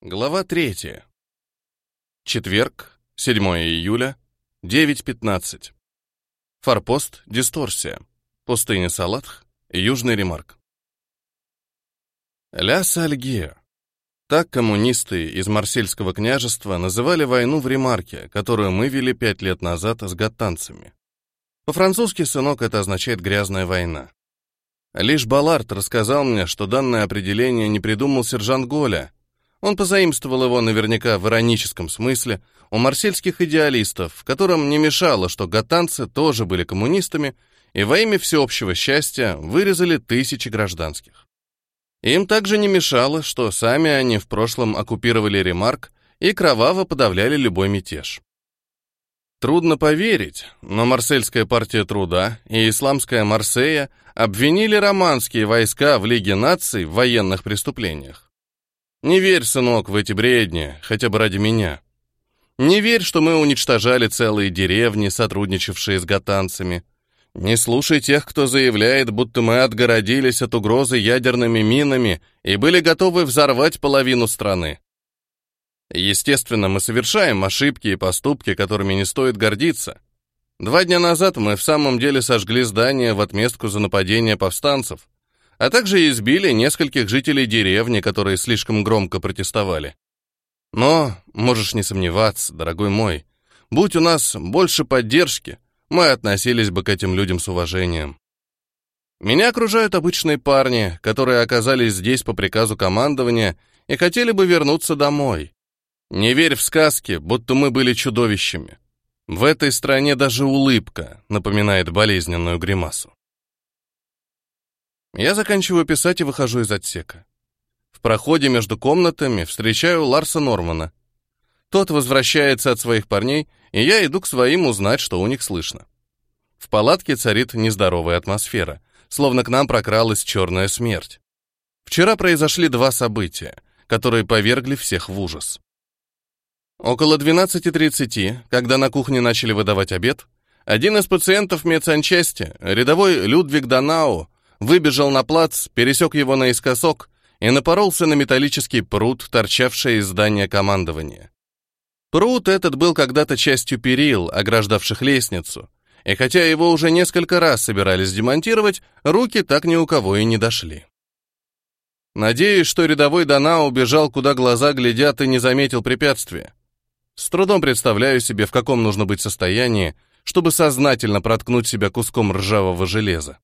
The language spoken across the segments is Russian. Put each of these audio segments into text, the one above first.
Глава 3. Четверг, 7 июля, 9.15. Форпост «Дисторсия», пустыня Салатх, Южный Ремарк. Ля Сальгия. Так коммунисты из Марсельского княжества называли войну в Ремарке, которую мы вели пять лет назад с гаттанцами. По-французски, сынок, это означает «грязная война». Лишь Балард рассказал мне, что данное определение не придумал сержант Голя — он позаимствовал его наверняка в ироническом смысле у марсельских идеалистов, которым не мешало, что гатанцы тоже были коммунистами и во имя всеобщего счастья вырезали тысячи гражданских. Им также не мешало, что сами они в прошлом оккупировали Ремарк и кроваво подавляли любой мятеж. Трудно поверить, но Марсельская партия труда и исламская Марсея обвинили романские войска в Лиге наций в военных преступлениях. Не верь, сынок, в эти бредни, хотя бы ради меня. Не верь, что мы уничтожали целые деревни, сотрудничавшие с гатанцами. Не слушай тех, кто заявляет, будто мы отгородились от угрозы ядерными минами и были готовы взорвать половину страны. Естественно, мы совершаем ошибки и поступки, которыми не стоит гордиться. Два дня назад мы в самом деле сожгли здание в отместку за нападение повстанцев а также избили нескольких жителей деревни, которые слишком громко протестовали. Но, можешь не сомневаться, дорогой мой, будь у нас больше поддержки, мы относились бы к этим людям с уважением. Меня окружают обычные парни, которые оказались здесь по приказу командования и хотели бы вернуться домой. Не верь в сказки, будто мы были чудовищами. В этой стране даже улыбка напоминает болезненную гримасу. Я заканчиваю писать и выхожу из отсека. В проходе между комнатами встречаю Ларса Нормана. Тот возвращается от своих парней, и я иду к своим узнать, что у них слышно. В палатке царит нездоровая атмосфера, словно к нам прокралась черная смерть. Вчера произошли два события, которые повергли всех в ужас. Около 12.30, когда на кухне начали выдавать обед, один из пациентов медсанчасти, рядовой Людвиг Данау, выбежал на плац, пересек его наискосок и напоролся на металлический пруд, торчавший из здания командования. Пруд этот был когда-то частью перил, ограждавших лестницу, и хотя его уже несколько раз собирались демонтировать, руки так ни у кого и не дошли. Надеюсь, что рядовой Дана убежал, куда глаза глядят, и не заметил препятствия. С трудом представляю себе, в каком нужно быть состоянии, чтобы сознательно проткнуть себя куском ржавого железа.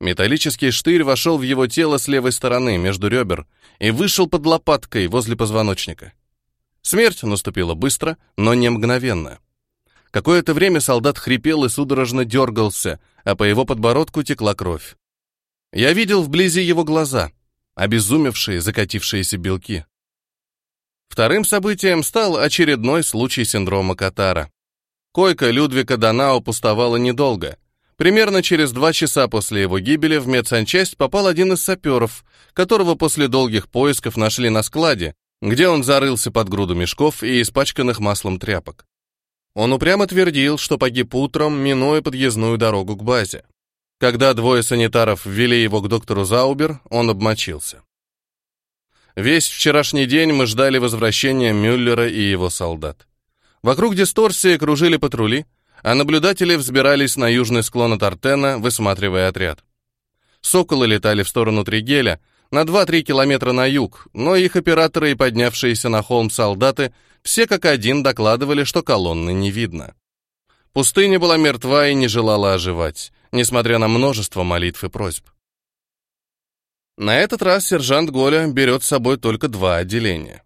Металлический штырь вошел в его тело с левой стороны, между ребер, и вышел под лопаткой возле позвоночника. Смерть наступила быстро, но не мгновенно. Какое-то время солдат хрипел и судорожно дергался, а по его подбородку текла кровь. Я видел вблизи его глаза, обезумевшие, закатившиеся белки. Вторым событием стал очередной случай синдрома Катара. Койка Людвига Данао пустовала недолго — Примерно через два часа после его гибели в медсанчасть попал один из саперов, которого после долгих поисков нашли на складе, где он зарылся под груду мешков и испачканных маслом тряпок. Он упрямо твердил, что погиб утром, минуя подъездную дорогу к базе. Когда двое санитаров ввели его к доктору Заубер, он обмочился. Весь вчерашний день мы ждали возвращения Мюллера и его солдат. Вокруг дисторсии кружили патрули, а наблюдатели взбирались на южный склон от Артена, высматривая отряд. Соколы летали в сторону Тригеля, на 2-3 километра на юг, но их операторы и поднявшиеся на холм солдаты все как один докладывали, что колонны не видно. Пустыня была мертва и не желала оживать, несмотря на множество молитв и просьб. На этот раз сержант Голя берет с собой только два отделения.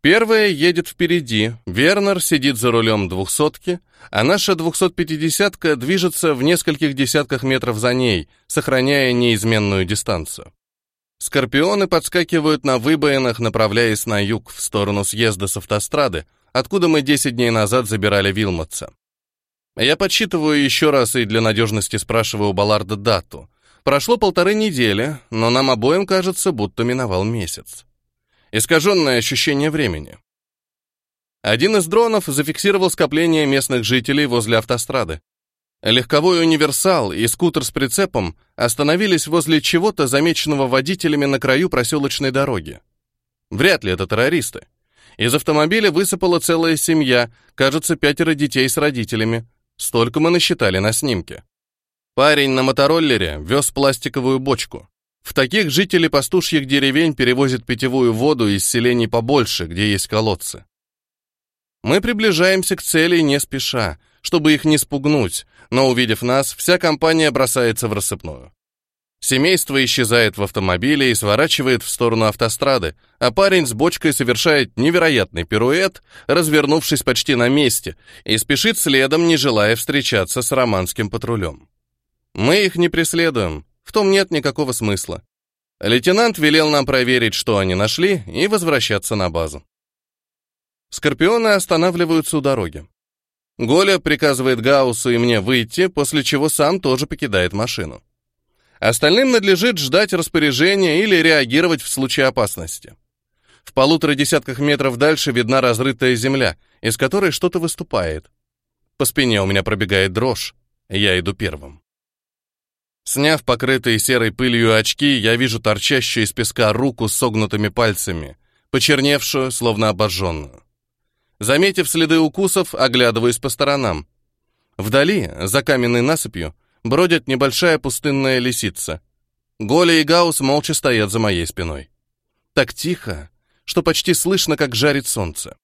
Первая едет впереди, Вернер сидит за рулем двухсотки, а наша 250-ка движется в нескольких десятках метров за ней, сохраняя неизменную дистанцию. Скорпионы подскакивают на выбоинах, направляясь на юг, в сторону съезда с автострады, откуда мы 10 дней назад забирали Вилмотса. Я подсчитываю еще раз и для надежности спрашиваю у Балларда дату. Прошло полторы недели, но нам обоим кажется, будто миновал месяц искаженное ощущение времени. Один из дронов зафиксировал скопление местных жителей возле автострады. Легковой универсал и скутер с прицепом остановились возле чего-то, замеченного водителями на краю проселочной дороги. Вряд ли это террористы. Из автомобиля высыпала целая семья, кажется, пятеро детей с родителями. Столько мы насчитали на снимке. Парень на мотороллере вез пластиковую бочку. В таких жители пастушьих деревень перевозят питьевую воду из селений побольше, где есть колодцы. Мы приближаемся к цели не спеша, чтобы их не спугнуть, но, увидев нас, вся компания бросается в рассыпную. Семейство исчезает в автомобиле и сворачивает в сторону автострады, а парень с бочкой совершает невероятный пируэт, развернувшись почти на месте, и спешит следом, не желая встречаться с романским патрулем. Мы их не преследуем, в том нет никакого смысла. Лейтенант велел нам проверить, что они нашли, и возвращаться на базу. Скорпионы останавливаются у дороги. Голя приказывает Гауссу и мне выйти, после чего сам тоже покидает машину. Остальным надлежит ждать распоряжения или реагировать в случае опасности. В полутора десятках метров дальше видна разрытая земля, из которой что-то выступает. По спине у меня пробегает дрожь. Я иду первым. Сняв покрытые серой пылью очки, я вижу торчащую из песка руку с согнутыми пальцами, почерневшую, словно обожженную. Заметив следы укусов, оглядываюсь по сторонам. Вдали, за каменной насыпью, бродит небольшая пустынная лисица. Голя и Гаус молча стоят за моей спиной. Так тихо, что почти слышно, как жарит солнце.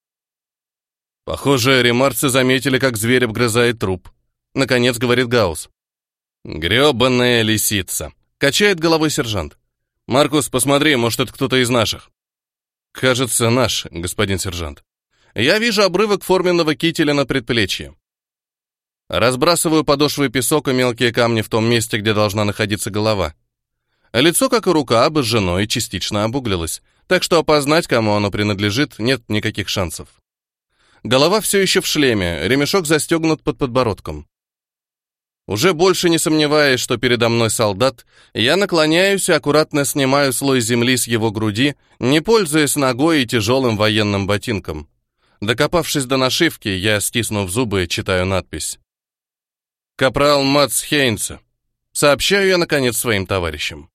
Похоже, ремарцы заметили, как зверь обгрызает труп. Наконец, говорит Гаус. Гребанная лисица. Качает головой сержант. Маркус, посмотри, может, это кто-то из наших. Кажется, наш, господин сержант. Я вижу обрывок форменного кителя на предплечье. Разбрасываю подошвы песок и мелкие камни в том месте, где должна находиться голова. Лицо, как и рука, обожжено и частично обуглилось, так что опознать, кому оно принадлежит, нет никаких шансов. Голова все еще в шлеме, ремешок застегнут под подбородком. Уже больше не сомневаясь, что передо мной солдат, я наклоняюсь и аккуратно снимаю слой земли с его груди, не пользуясь ногой и тяжелым военным ботинком. Докопавшись до нашивки, я, стиснув зубы, читаю надпись. «Капрал Мац Хейнца», — сообщаю я, наконец, своим товарищам.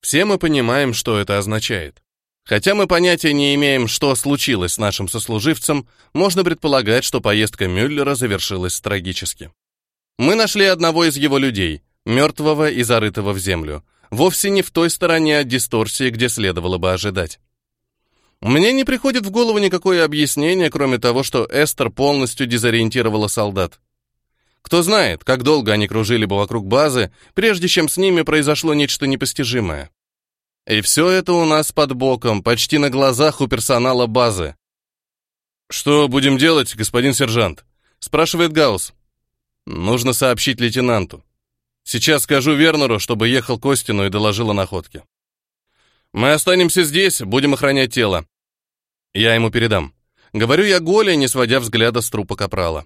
Все мы понимаем, что это означает. Хотя мы понятия не имеем, что случилось с нашим сослуживцем, можно предполагать, что поездка Мюллера завершилась трагически. Мы нашли одного из его людей, мертвого и зарытого в землю, вовсе не в той стороне от дисторсии, где следовало бы ожидать. Мне не приходит в голову никакое объяснение, кроме того, что Эстер полностью дезориентировала солдат. Кто знает, как долго они кружили бы вокруг базы, прежде чем с ними произошло нечто непостижимое. И все это у нас под боком, почти на глазах у персонала базы. «Что будем делать, господин сержант?» — спрашивает Гаусс. Нужно сообщить лейтенанту. Сейчас скажу Вернеру, чтобы ехал Костину и доложил о находке. Мы останемся здесь, будем охранять тело. Я ему передам. Говорю я голе, не сводя взгляда с трупа капрала.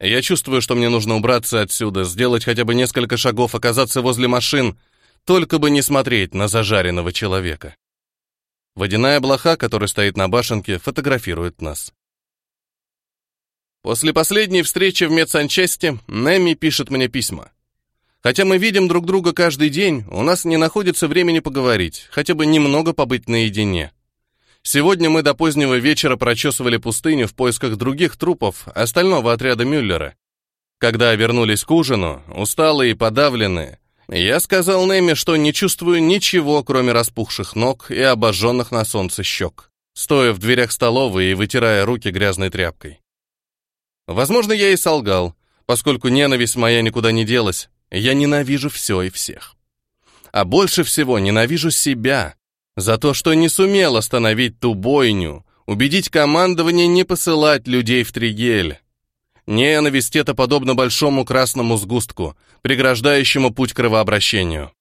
Я чувствую, что мне нужно убраться отсюда, сделать хотя бы несколько шагов, оказаться возле машин, только бы не смотреть на зажаренного человека. Водяная блоха, которая стоит на башенке, фотографирует нас. После последней встречи в медсанчасти Неми пишет мне письма. Хотя мы видим друг друга каждый день, у нас не находится времени поговорить, хотя бы немного побыть наедине. Сегодня мы до позднего вечера прочесывали пустыню в поисках других трупов остального отряда Мюллера. Когда вернулись к ужину, усталые и подавленные, я сказал Неми, что не чувствую ничего, кроме распухших ног и обожженных на солнце щек, стоя в дверях столовой и вытирая руки грязной тряпкой. Возможно, я и солгал, поскольку ненависть моя никуда не делась. Я ненавижу все и всех. А больше всего ненавижу себя за то, что не сумел остановить ту бойню, убедить командование не посылать людей в Тригель. Ненависть это подобно большому красному сгустку, преграждающему путь кровообращению.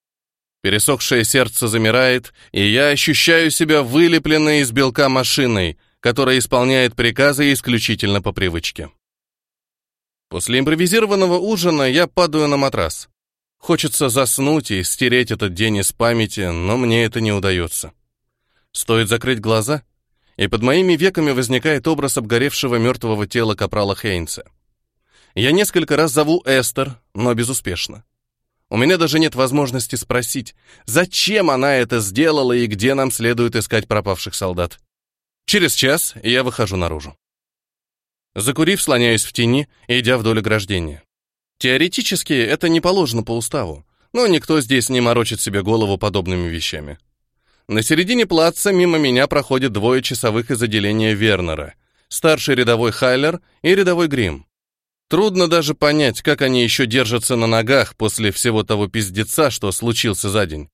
Пересохшее сердце замирает, и я ощущаю себя вылепленной из белка машиной, которая исполняет приказы исключительно по привычке. После импровизированного ужина я падаю на матрас. Хочется заснуть и стереть этот день из памяти, но мне это не удается. Стоит закрыть глаза, и под моими веками возникает образ обгоревшего мертвого тела капрала Хейнса. Я несколько раз зову Эстер, но безуспешно. У меня даже нет возможности спросить, зачем она это сделала и где нам следует искать пропавших солдат. Через час я выхожу наружу закурив, слоняясь в тени идя вдоль ограждения. Теоретически это не положено по уставу, но никто здесь не морочит себе голову подобными вещами. На середине плаца мимо меня проходят двое часовых из отделения Вернера, старший рядовой Хайлер и рядовой Грим. Трудно даже понять, как они еще держатся на ногах после всего того пиздеца, что случился за день.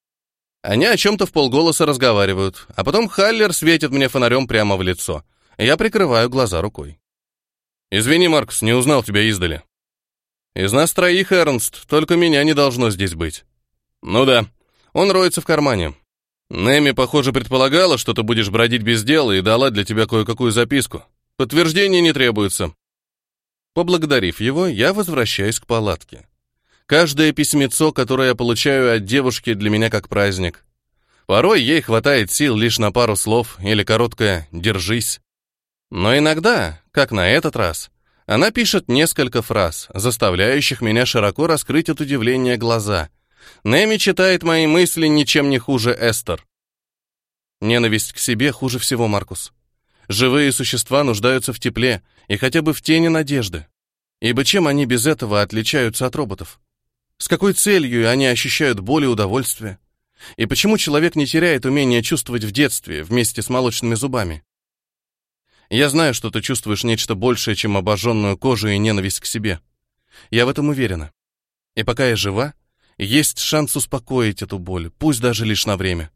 Они о чем-то в полголоса разговаривают, а потом Хайлер светит мне фонарем прямо в лицо. Я прикрываю глаза рукой. Извини, Маркус, не узнал тебя издали. Из нас троих, Эрнст, только меня не должно здесь быть. Ну да, он роется в кармане. Нэми, похоже, предполагала, что ты будешь бродить без дела и дала для тебя кое-какую записку. Подтверждение не требуется. Поблагодарив его, я возвращаюсь к палатке. Каждое письмецо, которое я получаю от девушки, для меня как праздник. Порой ей хватает сил лишь на пару слов или короткое «держись». Ну Но иногда, как на этот раз, она пишет несколько фраз, заставляющих меня широко раскрыть от удивления глаза. Неми читает мои мысли ничем не хуже Эстер. Ненависть к себе хуже всего, Маркус. Живые существа нуждаются в тепле и хотя бы в тени надежды. Ибо чем они без этого отличаются от роботов? С какой целью они ощущают боль и удовольствие? И почему человек не теряет умение чувствовать в детстве вместе с молочными зубами? Я знаю, что ты чувствуешь нечто большее, чем обожженную кожу и ненависть к себе. Я в этом уверена. И пока я жива, есть шанс успокоить эту боль, пусть даже лишь на время.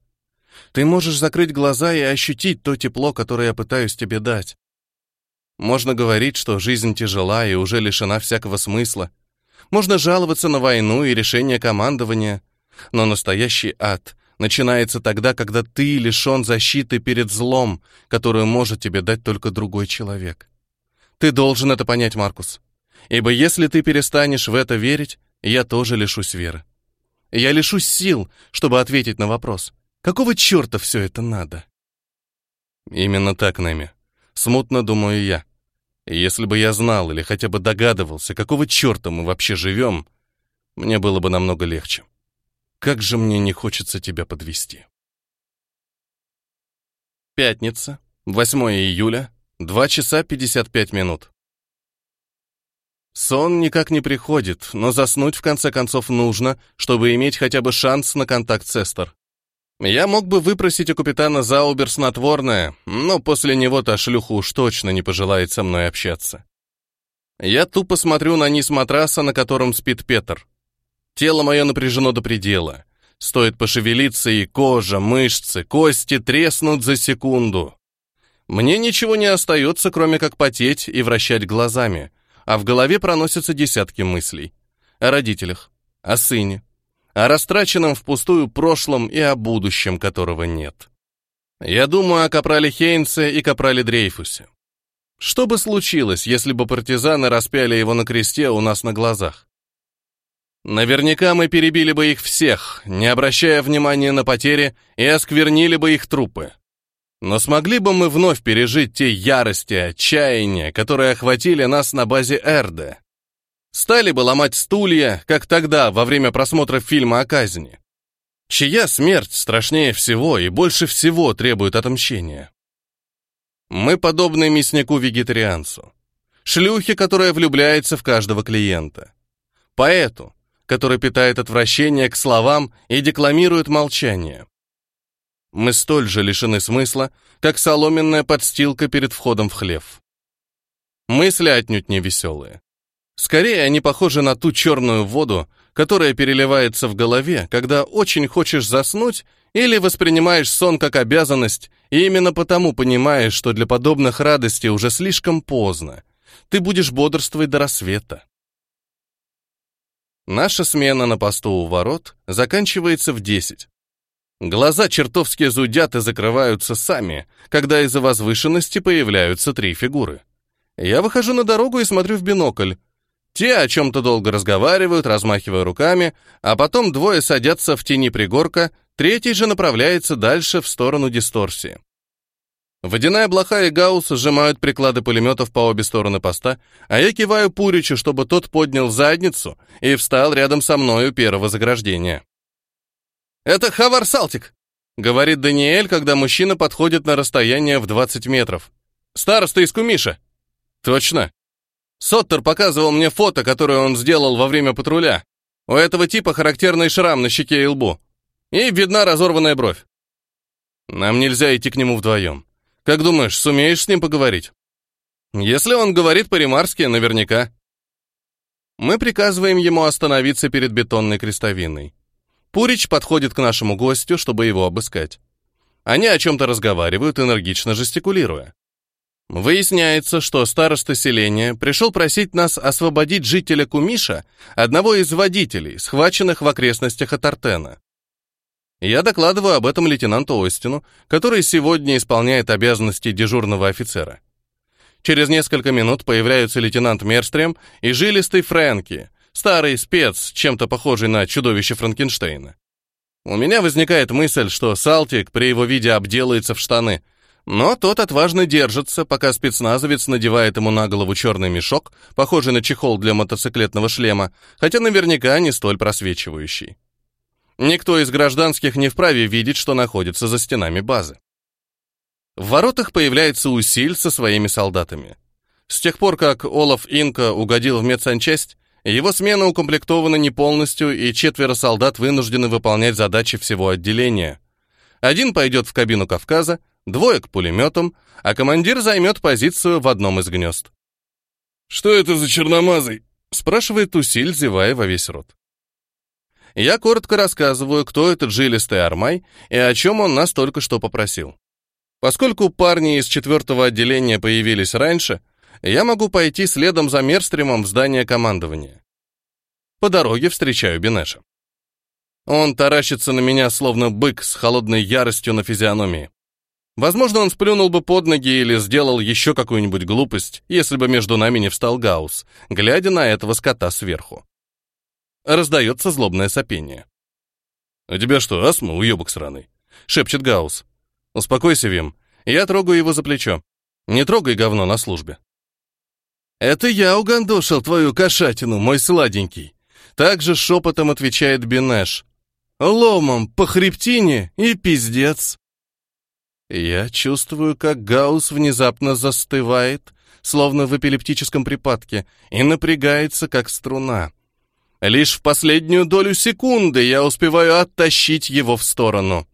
Ты можешь закрыть глаза и ощутить то тепло, которое я пытаюсь тебе дать. Можно говорить, что жизнь тяжела и уже лишена всякого смысла. Можно жаловаться на войну и решение командования, но настоящий ад начинается тогда, когда ты лишен защиты перед злом, которую может тебе дать только другой человек. Ты должен это понять, Маркус. Ибо если ты перестанешь в это верить, я тоже лишусь веры. Я лишусь сил, чтобы ответить на вопрос. Какого черта все это надо? Именно так, Нэми. Смутно думаю я. Если бы я знал или хотя бы догадывался, какого черта мы вообще живем, мне было бы намного легче. Как же мне не хочется тебя подвести. Пятница, 8 июля, 2 часа 55 минут. Сон никак не приходит, но заснуть в конце концов нужно, чтобы иметь хотя бы шанс на контакт с Эстер. Я мог бы выпросить у капитана Заубер снотворное, но после него та шлюха уж точно не пожелает со мной общаться. Я тупо смотрю на низ матраса, на котором спит Петр. Тело мое напряжено до предела. Стоит пошевелиться, и кожа, мышцы, кости треснут за секунду. Мне ничего не остается, кроме как потеть и вращать глазами, а в голове проносятся десятки мыслей. О родителях, о сыне, о растраченном впустую прошлом и о будущем, которого нет. Я думаю о капрале Хейнце и капрале Дрейфусе. Что бы случилось, если бы партизаны распяли его на кресте у нас на глазах? Наверняка мы перебили бы их всех, не обращая внимания на потери, и осквернили бы их трупы. Но смогли бы мы вновь пережить те ярости, отчаяния, которые охватили нас на базе Эрде? Стали бы ломать стулья, как тогда, во время просмотра фильма о казни? Чья смерть страшнее всего и больше всего требует отомщения? Мы подобны мяснику-вегетарианцу. Шлюхе, которая влюбляется в каждого клиента. Поэту, который питает отвращение к словам и декламирует молчание. Мы столь же лишены смысла, как соломенная подстилка перед входом в хлев. Мысли отнюдь не веселые. Скорее, они похожи на ту черную воду, которая переливается в голове, когда очень хочешь заснуть или воспринимаешь сон как обязанность, и именно потому понимаешь, что для подобных радостей уже слишком поздно. Ты будешь бодрствовать до рассвета. Наша смена на посту у ворот заканчивается в 10. Глаза чертовски зудят и закрываются сами, когда из-за возвышенности появляются три фигуры. Я выхожу на дорогу и смотрю в бинокль. Те о чем-то долго разговаривают, размахивая руками, а потом двое садятся в тени пригорка, третий же направляется дальше в сторону дисторсии. Водяная блоха и Гаусс сжимают приклады пулеметов по обе стороны поста, а я киваю Пуричу, чтобы тот поднял задницу и встал рядом со мной у первого заграждения. «Это Хавар Салтик!» — говорит Даниэль, когда мужчина подходит на расстояние в 20 метров. «Староста из Кумиша!» «Точно!» Соттер показывал мне фото, которое он сделал во время патруля. У этого типа характерный шрам на щеке и лбу. И видна разорванная бровь. Нам нельзя идти к нему вдвоем. Как думаешь, сумеешь с ним поговорить? Если он говорит по-римарски, наверняка. Мы приказываем ему остановиться перед бетонной крестовиной. Пурич подходит к нашему гостю, чтобы его обыскать. Они о чем-то разговаривают, энергично жестикулируя. Выясняется, что староста селения пришел просить нас освободить жителя Кумиша, одного из водителей, схваченных в окрестностях Атартена. Я докладываю об этом лейтенанту Остину, который сегодня исполняет обязанности дежурного офицера. Через несколько минут появляются лейтенант Мерстрем и жилистый Фрэнки, старый спец, чем-то похожий на чудовище Франкенштейна. У меня возникает мысль, что Салтик при его виде обделается в штаны, но тот отважно держится, пока спецназовец надевает ему на голову черный мешок, похожий на чехол для мотоциклетного шлема, хотя наверняка не столь просвечивающий. Никто из гражданских не вправе видеть, что находится за стенами базы. В воротах появляется Усиль со своими солдатами. С тех пор, как Олаф Инка угодил в медсанчасть, его смена укомплектована не полностью, и четверо солдат вынуждены выполнять задачи всего отделения. Один пойдет в кабину Кавказа, двое к пулеметам, а командир займет позицию в одном из гнезд. «Что это за черномазый?» — спрашивает Усиль, зевая во весь рот. Я коротко рассказываю, кто этот жилистый Армай и о чем он нас только что попросил. Поскольку парни из четвертого отделения появились раньше, я могу пойти следом за Мерстримом в здание командования. По дороге встречаю Бенеша. Он таращится на меня, словно бык с холодной яростью на физиономии. Возможно, он сплюнул бы под ноги или сделал еще какую-нибудь глупость, если бы между нами не встал Гаус, глядя на этого скота сверху. Раздается злобное сопение. «У тебя что, астма, уебок сраный?» — шепчет Гаус. «Успокойся, Вим. Я трогаю его за плечо. Не трогай говно на службе». «Это я угандошил твою кошатину, мой сладенький!» Также шепотом отвечает Бинеш. «Ломом по хребтине и пиздец!» Я чувствую, как Гаус внезапно застывает, словно в эпилептическом припадке, и напрягается, как струна. Э, лишь в последнюю долю секунды я успеваю оттащить его в сторону.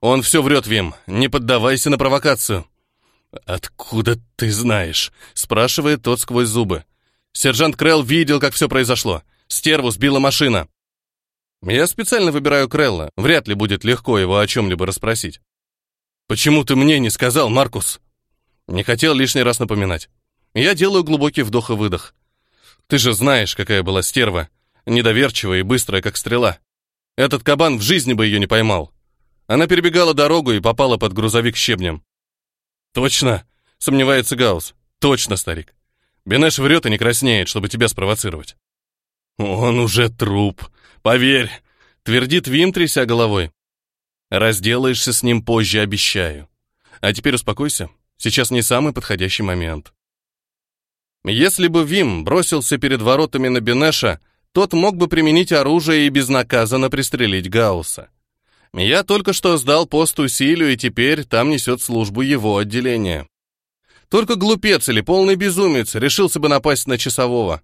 Он все врет, Вим, не поддавайся на провокацию. «Откуда ты знаешь?» — спрашивает тот сквозь зубы. Сержант Крелл видел, как все произошло. Стерву сбила машина. Я специально выбираю Крелла. Вряд ли будет легко его о чем-либо расспросить. «Почему ты мне не сказал, Маркус?» Не хотел лишний раз напоминать. Я делаю глубокий вдох и выдох. «Ты же знаешь, какая была стерва недоверчивая и быстрая, как стрела. Этот кабан в жизни бы ее не поймал. Она перебегала дорогу и попала под грузовик щебнем. «Точно!» — сомневается Гаус. «Точно, старик. Бенеш врет и не краснеет, чтобы тебя спровоцировать». «Он уже труп, поверь!» — твердит Вим, тряся головой. «Разделаешься с ним позже, обещаю. А теперь успокойся. Сейчас не самый подходящий момент». Если бы Вим бросился перед воротами на Бенеша, тот мог бы применить оружие и безнаказанно пристрелить Гаусса. Я только что сдал пост усилию, и теперь там несет службу его отделение. Только глупец или полный безумец решился бы напасть на часового.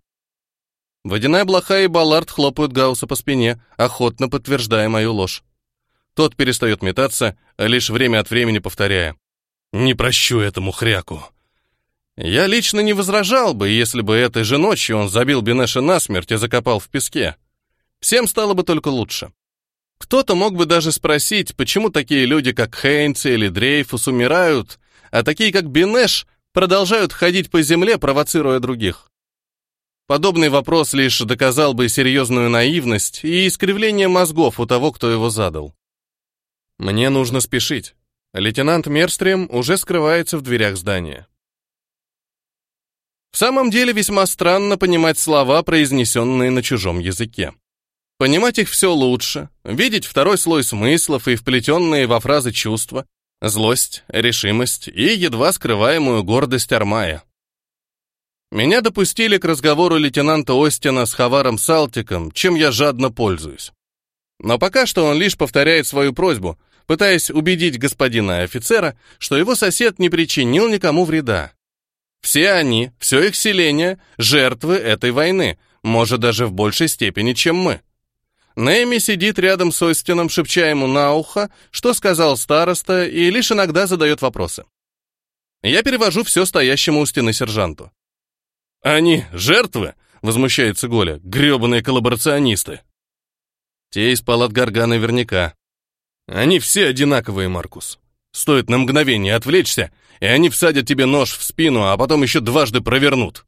Водяная блоха и Баллард хлопают Гаусса по спине, охотно подтверждая мою ложь. Тот перестает метаться, лишь время от времени повторяя. «Не прощу этому хряку. Я лично не возражал бы, если бы этой же ночью он забил Бенеша насмерть и закопал в песке. Всем стало бы только лучше. Кто-то мог бы даже спросить, почему такие люди, как Хейнц или Дрейфус, умирают, а такие, как Бенеш, продолжают ходить по земле, провоцируя других. Подобный вопрос лишь доказал бы серьезную наивность и искривление мозгов у того, кто его задал. Мне нужно спешить. Лейтенант Мерстрем уже скрывается в дверях здания. В самом деле весьма странно понимать слова, произнесенные на чужом языке. Понимать их все лучше, видеть второй слой смыслов и вплетенные во фразы чувства, злость, решимость и едва скрываемую гордость Армая. Меня допустили к разговору лейтенанта Остина с Хаваром Салтиком, чем я жадно пользуюсь. Но пока что он лишь повторяет свою просьбу, пытаясь убедить господина офицера, что его сосед не причинил никому вреда. Все они, все их селение – жертвы этой войны, может, даже в большей степени, чем мы. Нэми сидит рядом с Остином, шепча ему на ухо, что сказал староста, и лишь иногда задает вопросы. Я перевожу все стоящему у стены сержанту. «Они жертвы?» — возмущается Голя. «Гребаные коллаборационисты!» Те из палат Гаргана наверняка. «Они все одинаковые, Маркус. Стоит на мгновение отвлечься, и они всадят тебе нож в спину, а потом еще дважды провернут.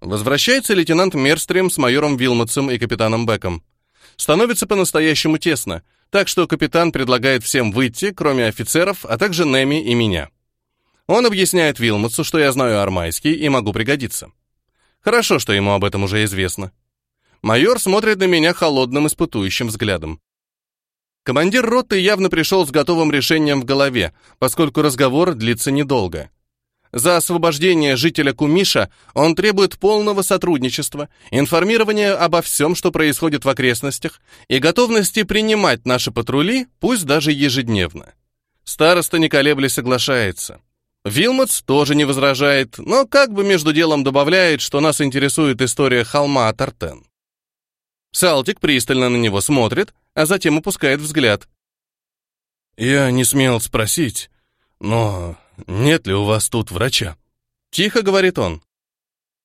Возвращается лейтенант Мерстрем с майором Вилмотсом и капитаном Беком. Становится по-настоящему тесно, так что капитан предлагает всем выйти, кроме офицеров, а также Неми и меня. Он объясняет Вилмотсу, что я знаю армайский и могу пригодиться. Хорошо, что ему об этом уже известно. Майор смотрит на меня холодным испытующим взглядом. Командир роты явно пришел с готовым решением в голове, поскольку разговор длится недолго. За освобождение жителя Кумиша он требует полного сотрудничества, информирования обо всем, что происходит в окрестностях, и готовности принимать наши патрули, пусть даже ежедневно. Староста не колеблясь соглашается. Вилмотс тоже не возражает, но как бы между делом добавляет, что нас интересует история холма Тартен. Салтик пристально на него смотрит, а затем опускает взгляд. «Я не смел спросить, но нет ли у вас тут врача?» Тихо говорит он.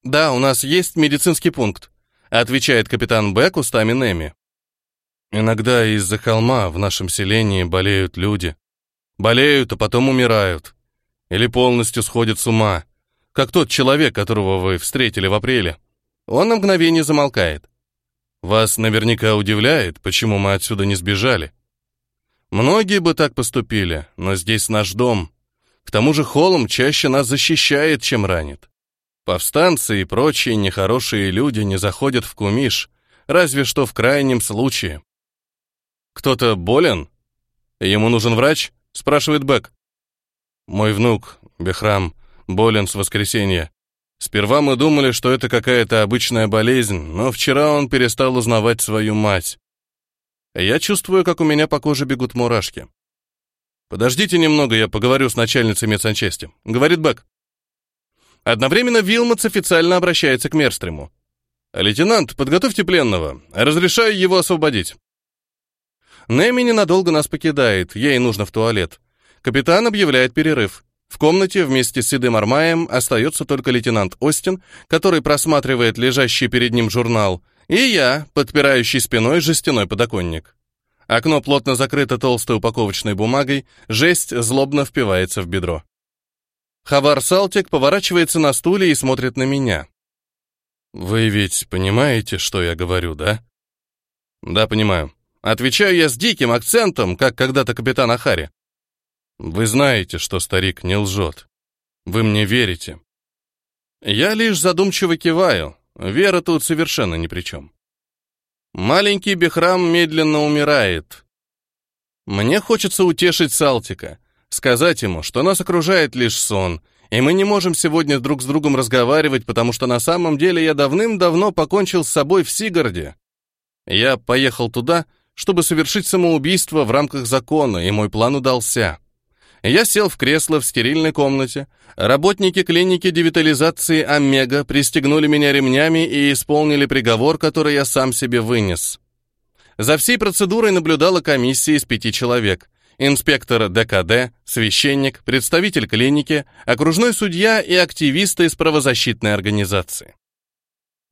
«Да, у нас есть медицинский пункт», отвечает капитан Бек устами Неми. «Иногда из-за холма в нашем селении болеют люди. Болеют, а потом умирают. Или полностью сходят с ума, как тот человек, которого вы встретили в апреле». Он на мгновение замолкает. Вас наверняка удивляет, почему мы отсюда не сбежали. Многие бы так поступили, но здесь наш дом. К тому же холм чаще нас защищает, чем ранит. Повстанцы и прочие нехорошие люди не заходят в Кумиш, разве что в крайнем случае. Кто-то болен? Ему нужен врач? спрашивает Бэк. Мой внук, Бехрам, болен с воскресенья. Сперва мы думали, что это какая-то обычная болезнь, но вчера он перестал узнавать свою мать. Я чувствую, как у меня по коже бегут мурашки. «Подождите немного, я поговорю с начальницей медсанчасти», — говорит Бэк. Одновременно Вилмац официально обращается к Мерстрему. «Лейтенант, подготовьте пленного. Разрешаю его освободить». Неми ненадолго нас покидает, ей нужно в туалет. Капитан объявляет перерыв. В комнате вместе с Идым Армаем остается только лейтенант Остин, который просматривает лежащий перед ним журнал, и я, подпирающий спиной жестяной подоконник. Окно плотно закрыто толстой упаковочной бумагой, жесть злобно впивается в бедро. Хавар Салтик поворачивается на стуле и смотрит на меня. «Вы ведь понимаете, что я говорю, да?» «Да, понимаю. Отвечаю я с диким акцентом, как когда-то капитан Ахари. Вы знаете, что старик не лжет. Вы мне верите. Я лишь задумчиво киваю. Вера тут совершенно ни при чем. Маленький Бехрам медленно умирает. Мне хочется утешить Салтика, сказать ему, что нас окружает лишь сон, и мы не можем сегодня друг с другом разговаривать, потому что на самом деле я давным-давно покончил с собой в Сигарде. Я поехал туда, чтобы совершить самоубийство в рамках закона, и мой план удался. Я сел в кресло в стерильной комнате. Работники клиники девитализации Омега пристегнули меня ремнями и исполнили приговор, который я сам себе вынес. За всей процедурой наблюдала комиссия из пяти человек. Инспектор ДКД, священник, представитель клиники, окружной судья и активисты из правозащитной организации.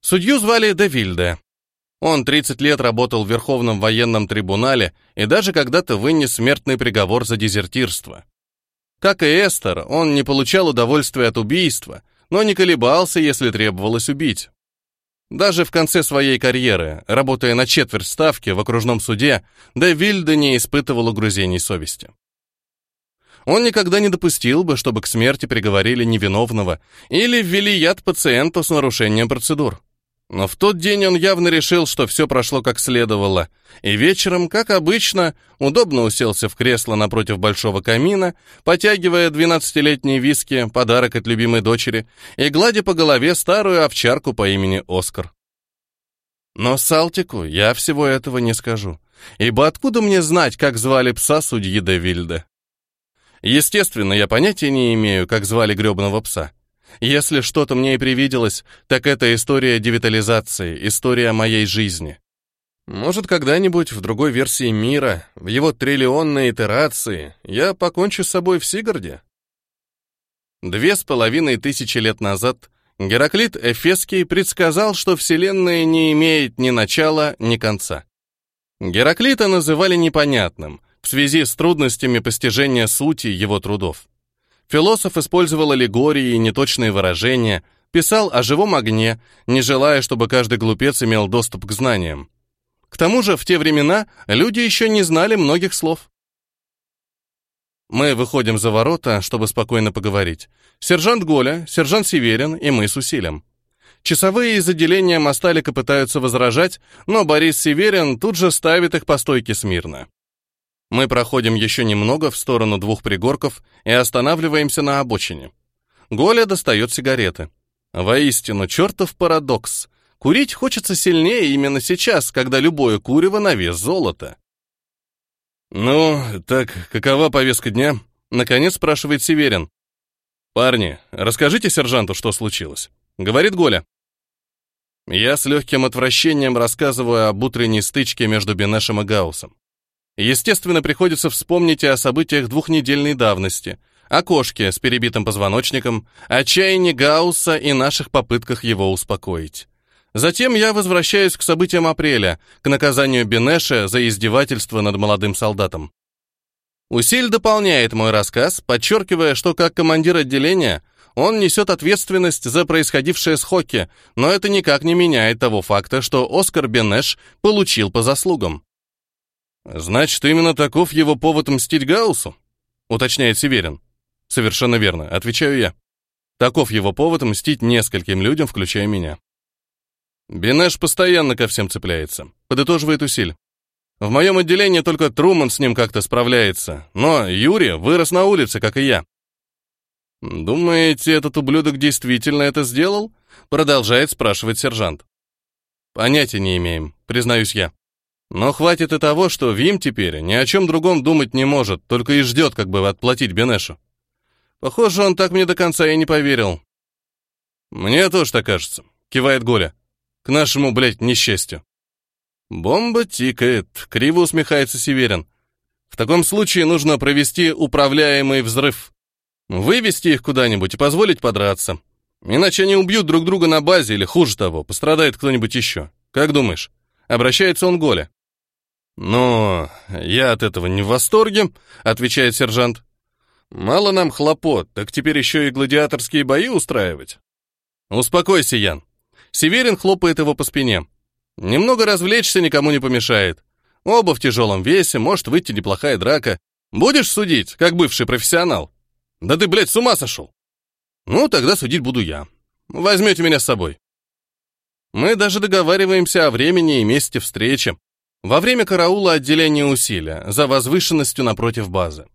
Судью звали Девильде. Он 30 лет работал в Верховном военном трибунале и даже когда-то вынес смертный приговор за дезертирство. Как и Эстер, он не получал удовольствия от убийства, но не колебался, если требовалось убить. Даже в конце своей карьеры, работая на четверть ставки в окружном суде, Де Вильде не испытывал угрызений совести. Он никогда не допустил бы, чтобы к смерти приговорили невиновного или ввели яд пациенту с нарушением процедур. Но в тот день он явно решил, что все прошло как следовало, и вечером, как обычно, удобно уселся в кресло напротив большого камина, потягивая двенадцатилетние виски, подарок от любимой дочери, и гладя по голове старую овчарку по имени Оскар. Но Салтику я всего этого не скажу, ибо откуда мне знать, как звали пса судьи Девильда? Естественно, я понятия не имею, как звали гребного пса. Если что-то мне и привиделось, так это история девитализации, история моей жизни. Может, когда-нибудь в другой версии мира, в его триллионной итерации, я покончу с собой в Сигарде? Две с половиной тысячи лет назад Гераклит Эфеский предсказал, что Вселенная не имеет ни начала, ни конца. Гераклита называли непонятным в связи с трудностями постижения сути его трудов. Философ использовал аллегории и неточные выражения, писал о живом огне, не желая, чтобы каждый глупец имел доступ к знаниям. К тому же в те времена люди еще не знали многих слов. Мы выходим за ворота, чтобы спокойно поговорить. Сержант Голя, сержант Северин и мы с усилием. Часовые из отделения Мосталика пытаются возражать, но Борис Северин тут же ставит их по стойке смирно. Мы проходим еще немного в сторону двух пригорков и останавливаемся на обочине. Голя достает сигареты. Воистину, чертов парадокс. Курить хочется сильнее именно сейчас, когда любое курево на вес золота. «Ну, так, какова повестка дня?» — наконец спрашивает Северин. «Парни, расскажите сержанту, что случилось», — говорит Голя. Я с легким отвращением рассказываю об утренней стычке между Бенешем и Гауссом. Естественно, приходится вспомнить о событиях двухнедельной давности, о кошке с перебитым позвоночником, о чаянии Гаусса и наших попытках его успокоить. Затем я возвращаюсь к событиям апреля, к наказанию Бенеша за издевательство над молодым солдатом. Усиль дополняет мой рассказ, подчеркивая, что как командир отделения он несет ответственность за происходившее с Хокки, но это никак не меняет того факта, что Оскар Бенеш получил по заслугам. Значит, именно таков его повод мстить Гаусу? Уточняет Северин. Совершенно верно, отвечаю я. Таков его повод мстить нескольким людям, включая меня. Бинеш постоянно ко всем цепляется, подытоживает Усиль. В моем отделении только Труман с ним как-то справляется, но Юрий вырос на улице, как и я. «Думаете, этот ублюдок действительно это сделал?» Продолжает спрашивать сержант. «Понятия не имеем, признаюсь я. Но хватит и того, что Вим теперь ни о чем другом думать не может, только и ждет, как бы отплатить Бенешу. Похоже, он так мне до конца и не поверил. «Мне тоже так кажется», — кивает Голя. «К нашему, блядь, несчастью». Бомба тикает, криво усмехается Северин. В таком случае нужно провести управляемый взрыв. Вывести их куда-нибудь и позволить подраться. Иначе они убьют друг друга на базе или, хуже того, пострадает кто-нибудь еще. Как думаешь? Обращается он Голя. «Но я от этого не в восторге», — отвечает сержант. «Мало нам хлопот, так теперь еще и гладиаторские бои устраивать». «Успокойся, Ян». Северин хлопает его по спине. «Немного развлечься никому не помешает. Оба в тяжелом весе, может выйти неплохая драка. Будешь судить, как бывший профессионал?» «Да ты, блядь, с ума сошел!» «Ну, тогда судить буду я. Возьмете меня с собой». Мы даже договариваемся о времени и месте встречи, во время караула отделение усилия, за возвышенностью напротив базы.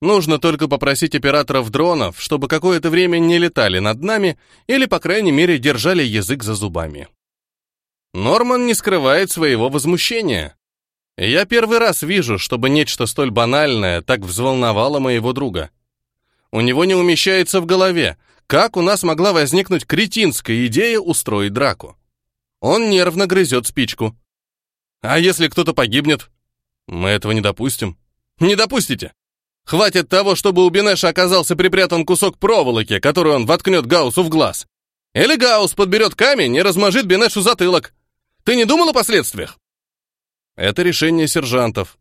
Нужно только попросить операторов дронов, чтобы какое-то время не летали над нами или, по крайней мере, держали язык за зубами. Норман не скрывает своего возмущения. Я первый раз вижу, чтобы нечто столь банальное так взволновало моего друга. У него не умещается в голове, как у нас могла возникнуть кретинская идея устроить драку. Он нервно грызет спичку. А если кто-то погибнет? Мы этого не допустим. Не допустите. Хватит того, чтобы у Бенеша оказался припрятан кусок проволоки, который он воткнет Гаусу в глаз. Или Гаус подберет камень и размажет Бенешу затылок. Ты не думал о последствиях? Это решение сержантов.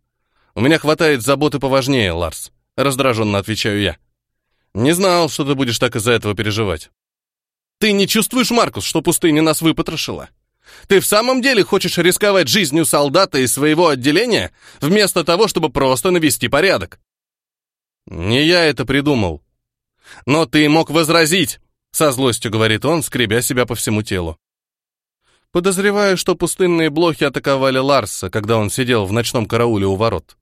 У меня хватает заботы поважнее, Ларс. Раздраженно отвечаю я. Не знал, что ты будешь так из-за этого переживать. Ты не чувствуешь, Маркус, что пустыня нас выпотрошила? Ты в самом деле хочешь рисковать жизнью солдата из своего отделения, вместо того, чтобы просто навести порядок? Не я это придумал. Но ты мог возразить, со злостью говорит он, скребя себя по всему телу. Подозреваю, что пустынные блохи атаковали Ларса, когда он сидел в ночном карауле у ворот.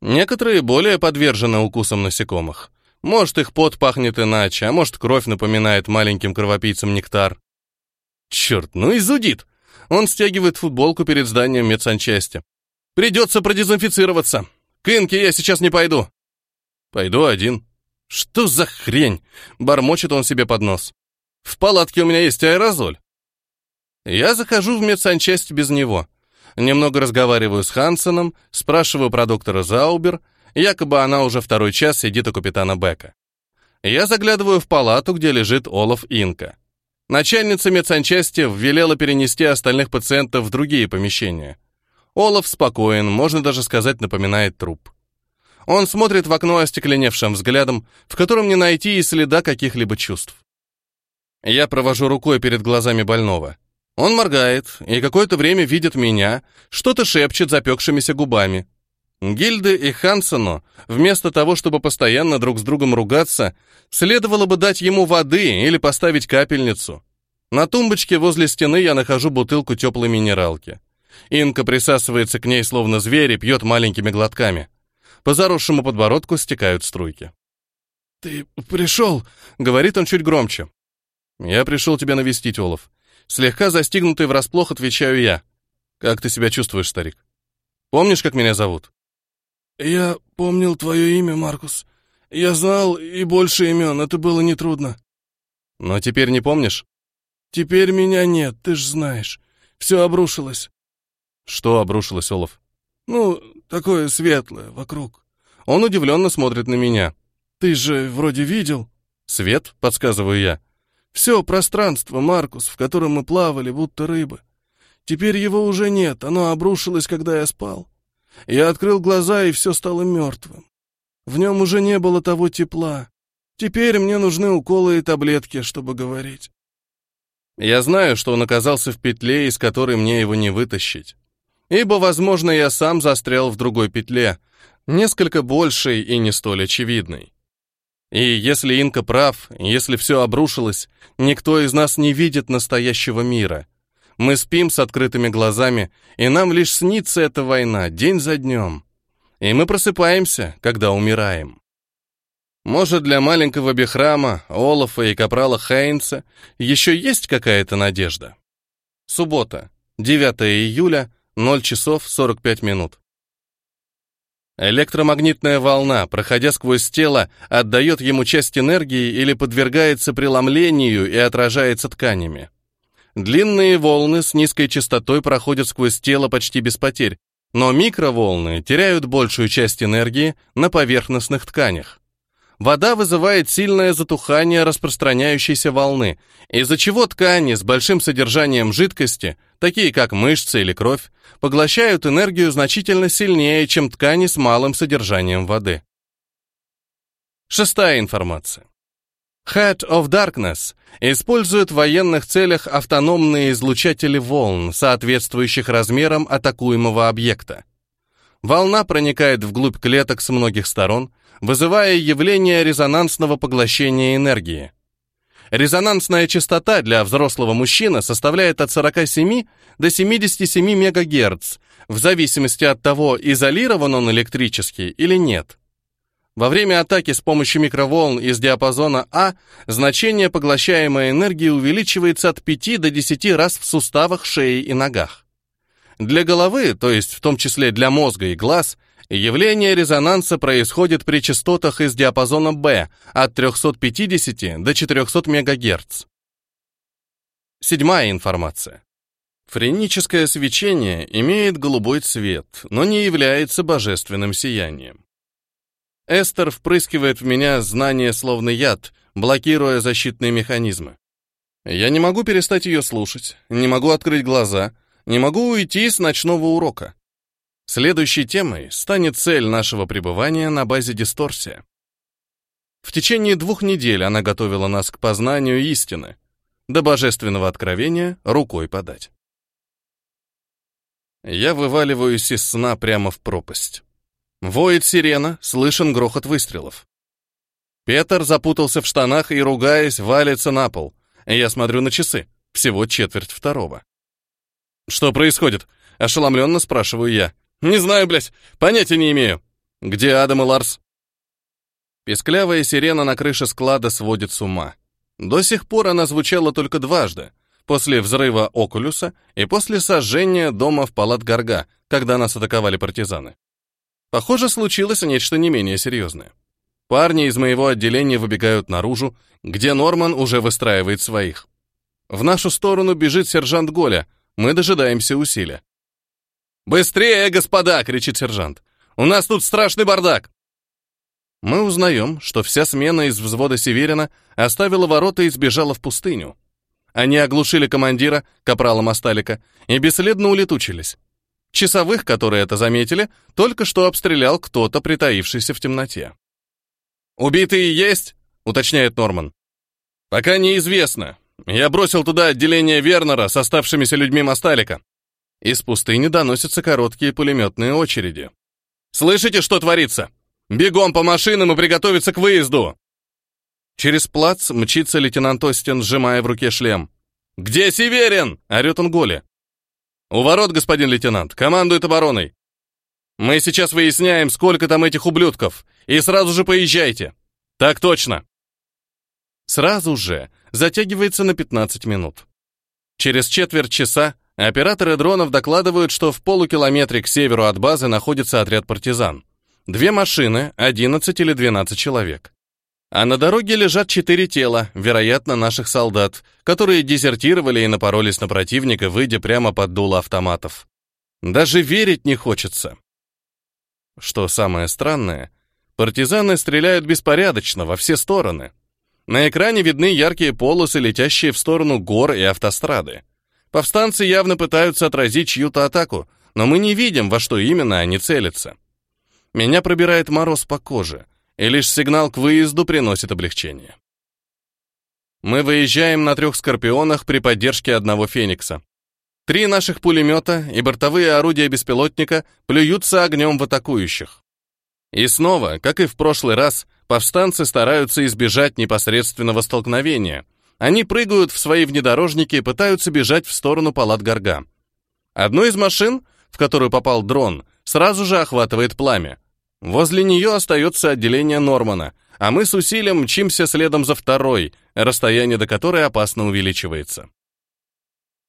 Некоторые более подвержены укусам насекомых. Может, их пот пахнет иначе, а может, кровь напоминает маленьким кровопийцам нектар. Черт, ну и зудит! Он стягивает футболку перед зданием медсанчасти. «Придется продезинфицироваться. К Инке я сейчас не пойду». «Пойду один». «Что за хрень?» — бормочет он себе под нос. «В палатке у меня есть аэрозоль». Я захожу в медсанчасть без него. Немного разговариваю с Хансеном, спрашиваю про доктора Заубер, якобы она уже второй час сидит у капитана Бека. Я заглядываю в палату, где лежит Олаф Инка. Начальница медсанчасти велела перенести остальных пациентов в другие помещения. Олаф спокоен, можно даже сказать, напоминает труп. Он смотрит в окно остекленевшим взглядом, в котором не найти и следа каких-либо чувств. Я провожу рукой перед глазами больного. Он моргает и какое-то время видит меня, что-то шепчет запекшимися губами. Гильде и Хансену, вместо того, чтобы постоянно друг с другом ругаться, следовало бы дать ему воды или поставить капельницу. На тумбочке возле стены я нахожу бутылку теплой минералки. Инка присасывается к ней, словно зверь, и пьет маленькими глотками. По заросшему подбородку стекают струйки. «Ты пришел?» — говорит он чуть громче. «Я пришел тебя навестить, Олов. Слегка застигнутый врасплох отвечаю я. Как ты себя чувствуешь, старик? Помнишь, как меня зовут?» «Я помнил твое имя, Маркус. Я знал и больше имен, это было нетрудно». «Но теперь не помнишь?» «Теперь меня нет, ты ж знаешь. Все обрушилось». «Что обрушилось, Олов? «Ну, такое светлое, вокруг». Он удивленно смотрит на меня. «Ты же вроде видел?» «Свет», — подсказываю я. «Все пространство, Маркус, в котором мы плавали, будто рыбы. Теперь его уже нет, оно обрушилось, когда я спал. Я открыл глаза, и все стало мертвым. В нем уже не было того тепла. Теперь мне нужны уколы и таблетки, чтобы говорить. Я знаю, что он оказался в петле, из которой мне его не вытащить. Ибо, возможно, я сам застрял в другой петле, несколько большей и не столь очевидной. И если Инка прав, если все обрушилось, никто из нас не видит настоящего мира — мы спим с открытыми глазами, и нам лишь снится эта война день за днем. И мы просыпаемся, когда умираем. Может, для маленького Бихрама, Олафа и Капрала Хейнса еще есть какая-то надежда? Суббота, 9 июля, 0 часов 45 минут. Электромагнитная волна, проходя сквозь тело, отдает ему часть энергии или подвергается преломлению и отражается тканями. Длинные волны с низкой частотой проходят сквозь тело почти без потерь, но микроволны теряют большую часть энергии на поверхностных тканях. Вода вызывает сильное затухание распространяющейся волны, из-за чего ткани с большим содержанием жидкости, такие как мышцы или кровь, поглощают энергию значительно сильнее, чем ткани с малым содержанием воды. Шестая информация. Head of Darkness использует в военных целях автономные излучатели волн, соответствующих размерам атакуемого объекта. Волна проникает вглубь клеток с многих сторон, вызывая явление резонансного поглощения энергии. Резонансная частота для взрослого мужчины составляет от 47 до 77 МГц, в зависимости от того, изолирован он электрически или нет. Во время атаки с помощью микроволн из диапазона А значение поглощаемой энергии увеличивается от 5 до 10 раз в суставах, шеи и ногах. Для головы, то есть в том числе для мозга и глаз, явление резонанса происходит при частотах из диапазона Б от 350 до 400 МГц. Седьмая информация. Френическое свечение имеет голубой цвет, но не является божественным сиянием. Эстер впрыскивает в меня знание словно яд, блокируя защитные механизмы. Я не могу перестать ее слушать, не могу открыть глаза, не могу уйти с ночного урока. Следующей темой станет цель нашего пребывания на базе дисторсия. В течение двух недель она готовила нас к познанию истины, до божественного откровения рукой подать. Я вываливаюсь из сна прямо в пропасть. Воет сирена, слышен грохот выстрелов. Петр запутался в штанах и, ругаясь, валится на пол. Я смотрю на часы. Всего четверть второго. «Что происходит?» — ошеломленно спрашиваю я. «Не знаю, блядь, понятия не имею. Где Адам и Ларс?» Песклявая сирена на крыше склада сводит с ума. До сих пор она звучала только дважды, после взрыва Окулюса и после сожжения дома в палат Горга, когда нас атаковали партизаны. Похоже, случилось нечто не менее серьезное. Парни из моего отделения выбегают наружу, где Норман уже выстраивает своих. В нашу сторону бежит сержант Голя. Мы дожидаемся усилия. «Быстрее, господа!» — кричит сержант. «У нас тут страшный бардак!» Мы узнаем, что вся смена из взвода Северина оставила ворота и сбежала в пустыню. Они оглушили командира, капрала Масталика, и бесследно улетучились. Часовых, которые это заметили, только что обстрелял кто-то, притаившийся в темноте. «Убитые есть?» — уточняет Норман. «Пока неизвестно. Я бросил туда отделение Вернера с оставшимися людьми Масталика». Из пустыни доносятся короткие пулеметные очереди. «Слышите, что творится? Бегом по машинам и приготовиться к выезду!» Через плац мчится лейтенант Остин, сжимая в руке шлем. «Где Северин?» — орет он Голе. «У ворот, господин лейтенант, командует обороной. Мы сейчас выясняем, сколько там этих ублюдков, и сразу же поезжайте. Так точно!» Сразу же затягивается на 15 минут. Через четверть часа операторы дронов докладывают, что в полукилометре к северу от базы находится отряд партизан. Две машины, 11 или 12 человек. А на дороге лежат четыре тела, вероятно, наших солдат, которые дезертировали и напоролись на противника, выйдя прямо под дуло автоматов. Даже верить не хочется. Что самое странное, партизаны стреляют беспорядочно во все стороны. На экране видны яркие полосы, летящие в сторону гор и автострады. Повстанцы явно пытаются отразить чью-то атаку, но мы не видим, во что именно они целятся. Меня пробирает мороз по коже — и лишь сигнал к выезду приносит облегчение. Мы выезжаем на трех «Скорпионах» при поддержке одного «Феникса». Три наших пулемета и бортовые орудия беспилотника плюются огнем в атакующих. И снова, как и в прошлый раз, повстанцы стараются избежать непосредственного столкновения. Они прыгают в свои внедорожники и пытаются бежать в сторону палат Гарга. Одну из машин, в которую попал дрон, сразу же охватывает пламя. Возле нее остается отделение Нормана, а мы с усилием мчимся следом за второй, расстояние до которой опасно увеличивается.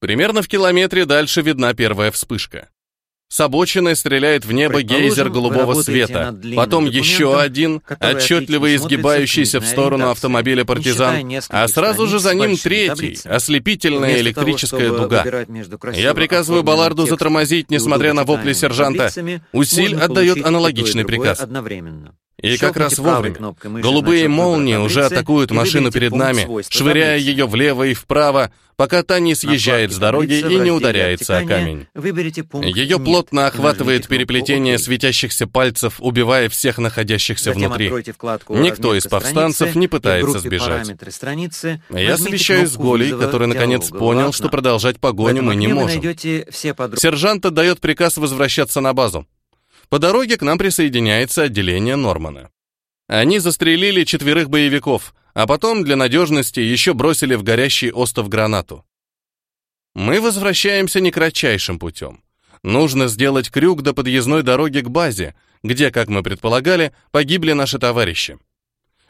Примерно в километре дальше видна первая вспышка. С обочины стреляет в небо гейзер голубого света. Потом еще один, отчетливо изгибающийся в сторону автомобиля партизан, а сразу же за ним третий, ослепительная электрическая дуга. Я приказываю Баларду затормозить, несмотря на вопли сержанта. Усиль отдает аналогичный приказ. И как раз вовремя. Голубые молнии уже атакуют машину перед нами, швыряя ее влево и вправо, пока та не съезжает с дороги и не ударяется о камень. Ее плотно охватывает переплетение светящихся пальцев, убивая всех находящихся внутри. Никто из повстанцев не пытается сбежать. Я совещаюсь с Голей, который наконец понял, что продолжать погоню мы не можем. Сержант отдает приказ возвращаться на базу. По дороге к нам присоединяется отделение Нормана. Они застрелили четверых боевиков — а потом для надежности еще бросили в горящий остов гранату. Мы возвращаемся не кратчайшим путем. Нужно сделать крюк до подъездной дороги к базе, где, как мы предполагали, погибли наши товарищи.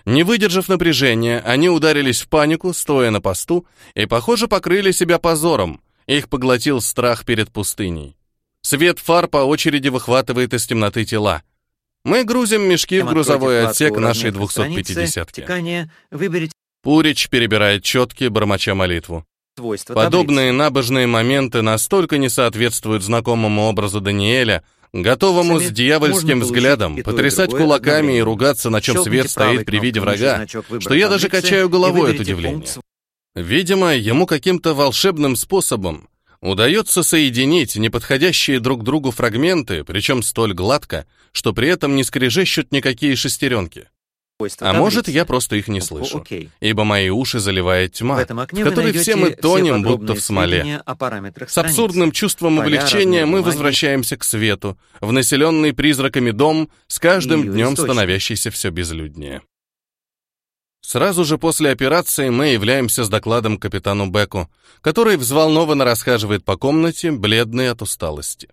Не выдержав напряжения, они ударились в панику, стоя на посту, и, похоже, покрыли себя позором. Их поглотил страх перед пустыней. Свет фар по очереди выхватывает из темноты тела. Мы грузим мешки в грузовой отсек нашей 250-ки. Пурич перебирает четки, бормоча молитву. Подобные набожные моменты настолько не соответствуют знакомому образу Даниэля, готовому с дьявольским взглядом потрясать кулаками и ругаться, на чем свет стоит при виде врага, что я даже качаю головой от удивления. Видимо, ему каким-то волшебным способом Удается соединить неподходящие друг другу фрагменты, причем столь гладко, что при этом не скрежещут никакие шестеренки. А может, я просто их не слышу, ибо мои уши заливает тьма, в, в которой все мы тонем, все будто в смоле. С абсурдным чувством поля, облегчения мы возвращаемся к свету, в населенный призраками дом, с каждым днем источник. становящийся все безлюднее. Сразу же после операции мы являемся с докладом капитану Беку, который взволнованно расхаживает по комнате, бледный от усталости.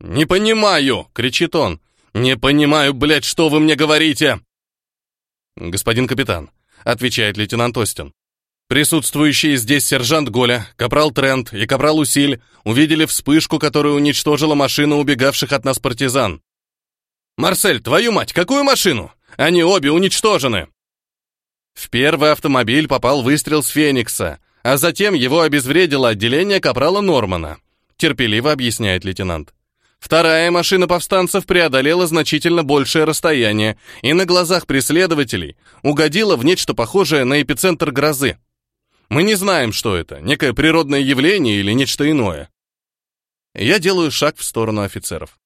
«Не понимаю!» — кричит он. «Не понимаю, блядь, что вы мне говорите!» «Господин капитан», — отвечает лейтенант Остин. Присутствующие здесь сержант Голя, капрал Трент и капрал Усиль увидели вспышку, которая уничтожила машину убегавших от нас партизан. «Марсель, твою мать, какую машину? Они обе уничтожены!» В первый автомобиль попал выстрел с «Феникса», а затем его обезвредило отделение капрала Нормана, терпеливо объясняет лейтенант. Вторая машина повстанцев преодолела значительно большее расстояние и на глазах преследователей угодила в нечто похожее на эпицентр грозы. Мы не знаем, что это, некое природное явление или нечто иное. Я делаю шаг в сторону офицеров.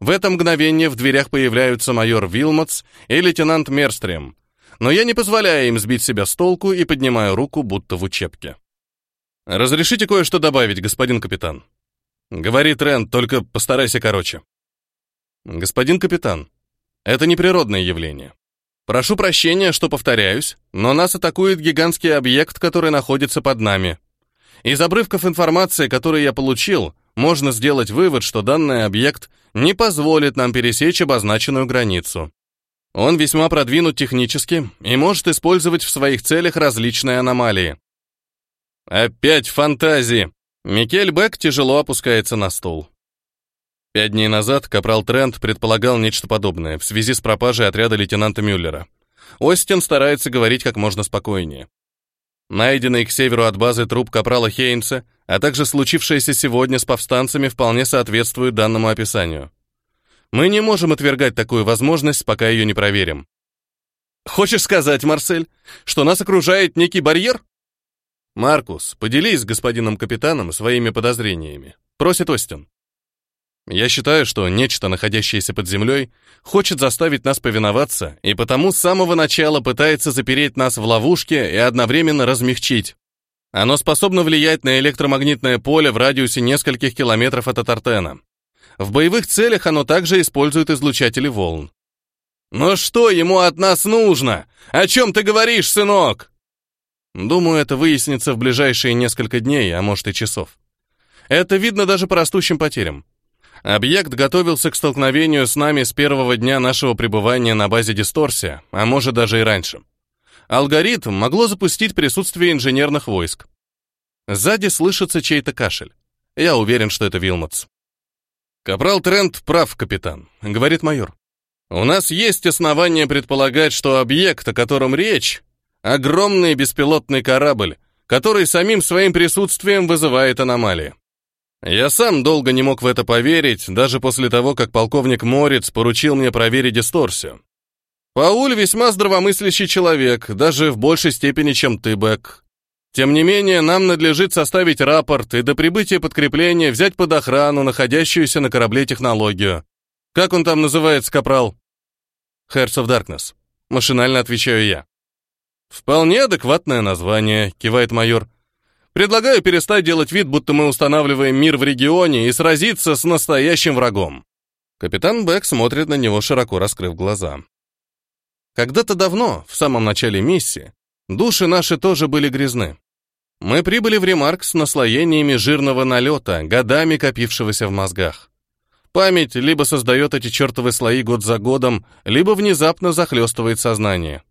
В это мгновение в дверях появляются майор Вилмотс и лейтенант Мерстрем но я не позволяю им сбить себя с толку и поднимаю руку, будто в учебке. «Разрешите кое-что добавить, господин капитан?» «Говори, Трент, только постарайся короче». «Господин капитан, это неприродное явление. Прошу прощения, что повторяюсь, но нас атакует гигантский объект, который находится под нами. Из обрывков информации, которые я получил, можно сделать вывод, что данный объект не позволит нам пересечь обозначенную границу. Он весьма продвинут технически и может использовать в своих целях различные аномалии. Опять фантазии. Микель Бек тяжело опускается на стол. Пять дней назад капрал Трент предполагал нечто подобное в связи с пропажей отряда лейтенанта Мюллера. Остин старается говорить как можно спокойнее. Найденный к северу от базы труп капрала Хейнса, а также случившееся сегодня с повстанцами вполне соответствует данному описанию. Мы не можем отвергать такую возможность, пока ее не проверим. Хочешь сказать, Марсель, что нас окружает некий барьер? Маркус, поделись с господином капитаном своими подозрениями. Просит Остин. Я считаю, что нечто, находящееся под землей, хочет заставить нас повиноваться, и потому с самого начала пытается запереть нас в ловушке и одновременно размягчить. Оно способно влиять на электромагнитное поле в радиусе нескольких километров от Атартена. В боевых целях оно также использует излучатели волн. «Но что ему от нас нужно? О чем ты говоришь, сынок?» Думаю, это выяснится в ближайшие несколько дней, а может и часов. Это видно даже по растущим потерям. Объект готовился к столкновению с нами с первого дня нашего пребывания на базе Дисторсия, а может даже и раньше. Алгоритм могло запустить присутствие инженерных войск. Сзади слышится чей-то кашель. Я уверен, что это Вилмотс. «Капрал Трент прав, капитан», — говорит майор. «У нас есть основания предполагать, что объект, о котором речь, — огромный беспилотный корабль, который самим своим присутствием вызывает аномалии. Я сам долго не мог в это поверить, даже после того, как полковник Морец поручил мне проверить дисторсию. Пауль весьма здравомыслящий человек, даже в большей степени, чем ты, Бэк. Тем не менее, нам надлежит составить рапорт и до прибытия подкрепления взять под охрану находящуюся на корабле технологию. Как он там называется, капрал? Hearts of Darkness. Машинально отвечаю я. Вполне адекватное название, кивает майор. Предлагаю перестать делать вид, будто мы устанавливаем мир в регионе и сразиться с настоящим врагом. Капитан Бэк смотрит на него, широко раскрыв глаза. Когда-то давно, в самом начале миссии, Души наши тоже были грязны. Мы прибыли в Ремарк с наслоениями жирного налета, годами копившегося в мозгах. Память либо создает эти чертовы слои год за годом, либо внезапно захлестывает сознание.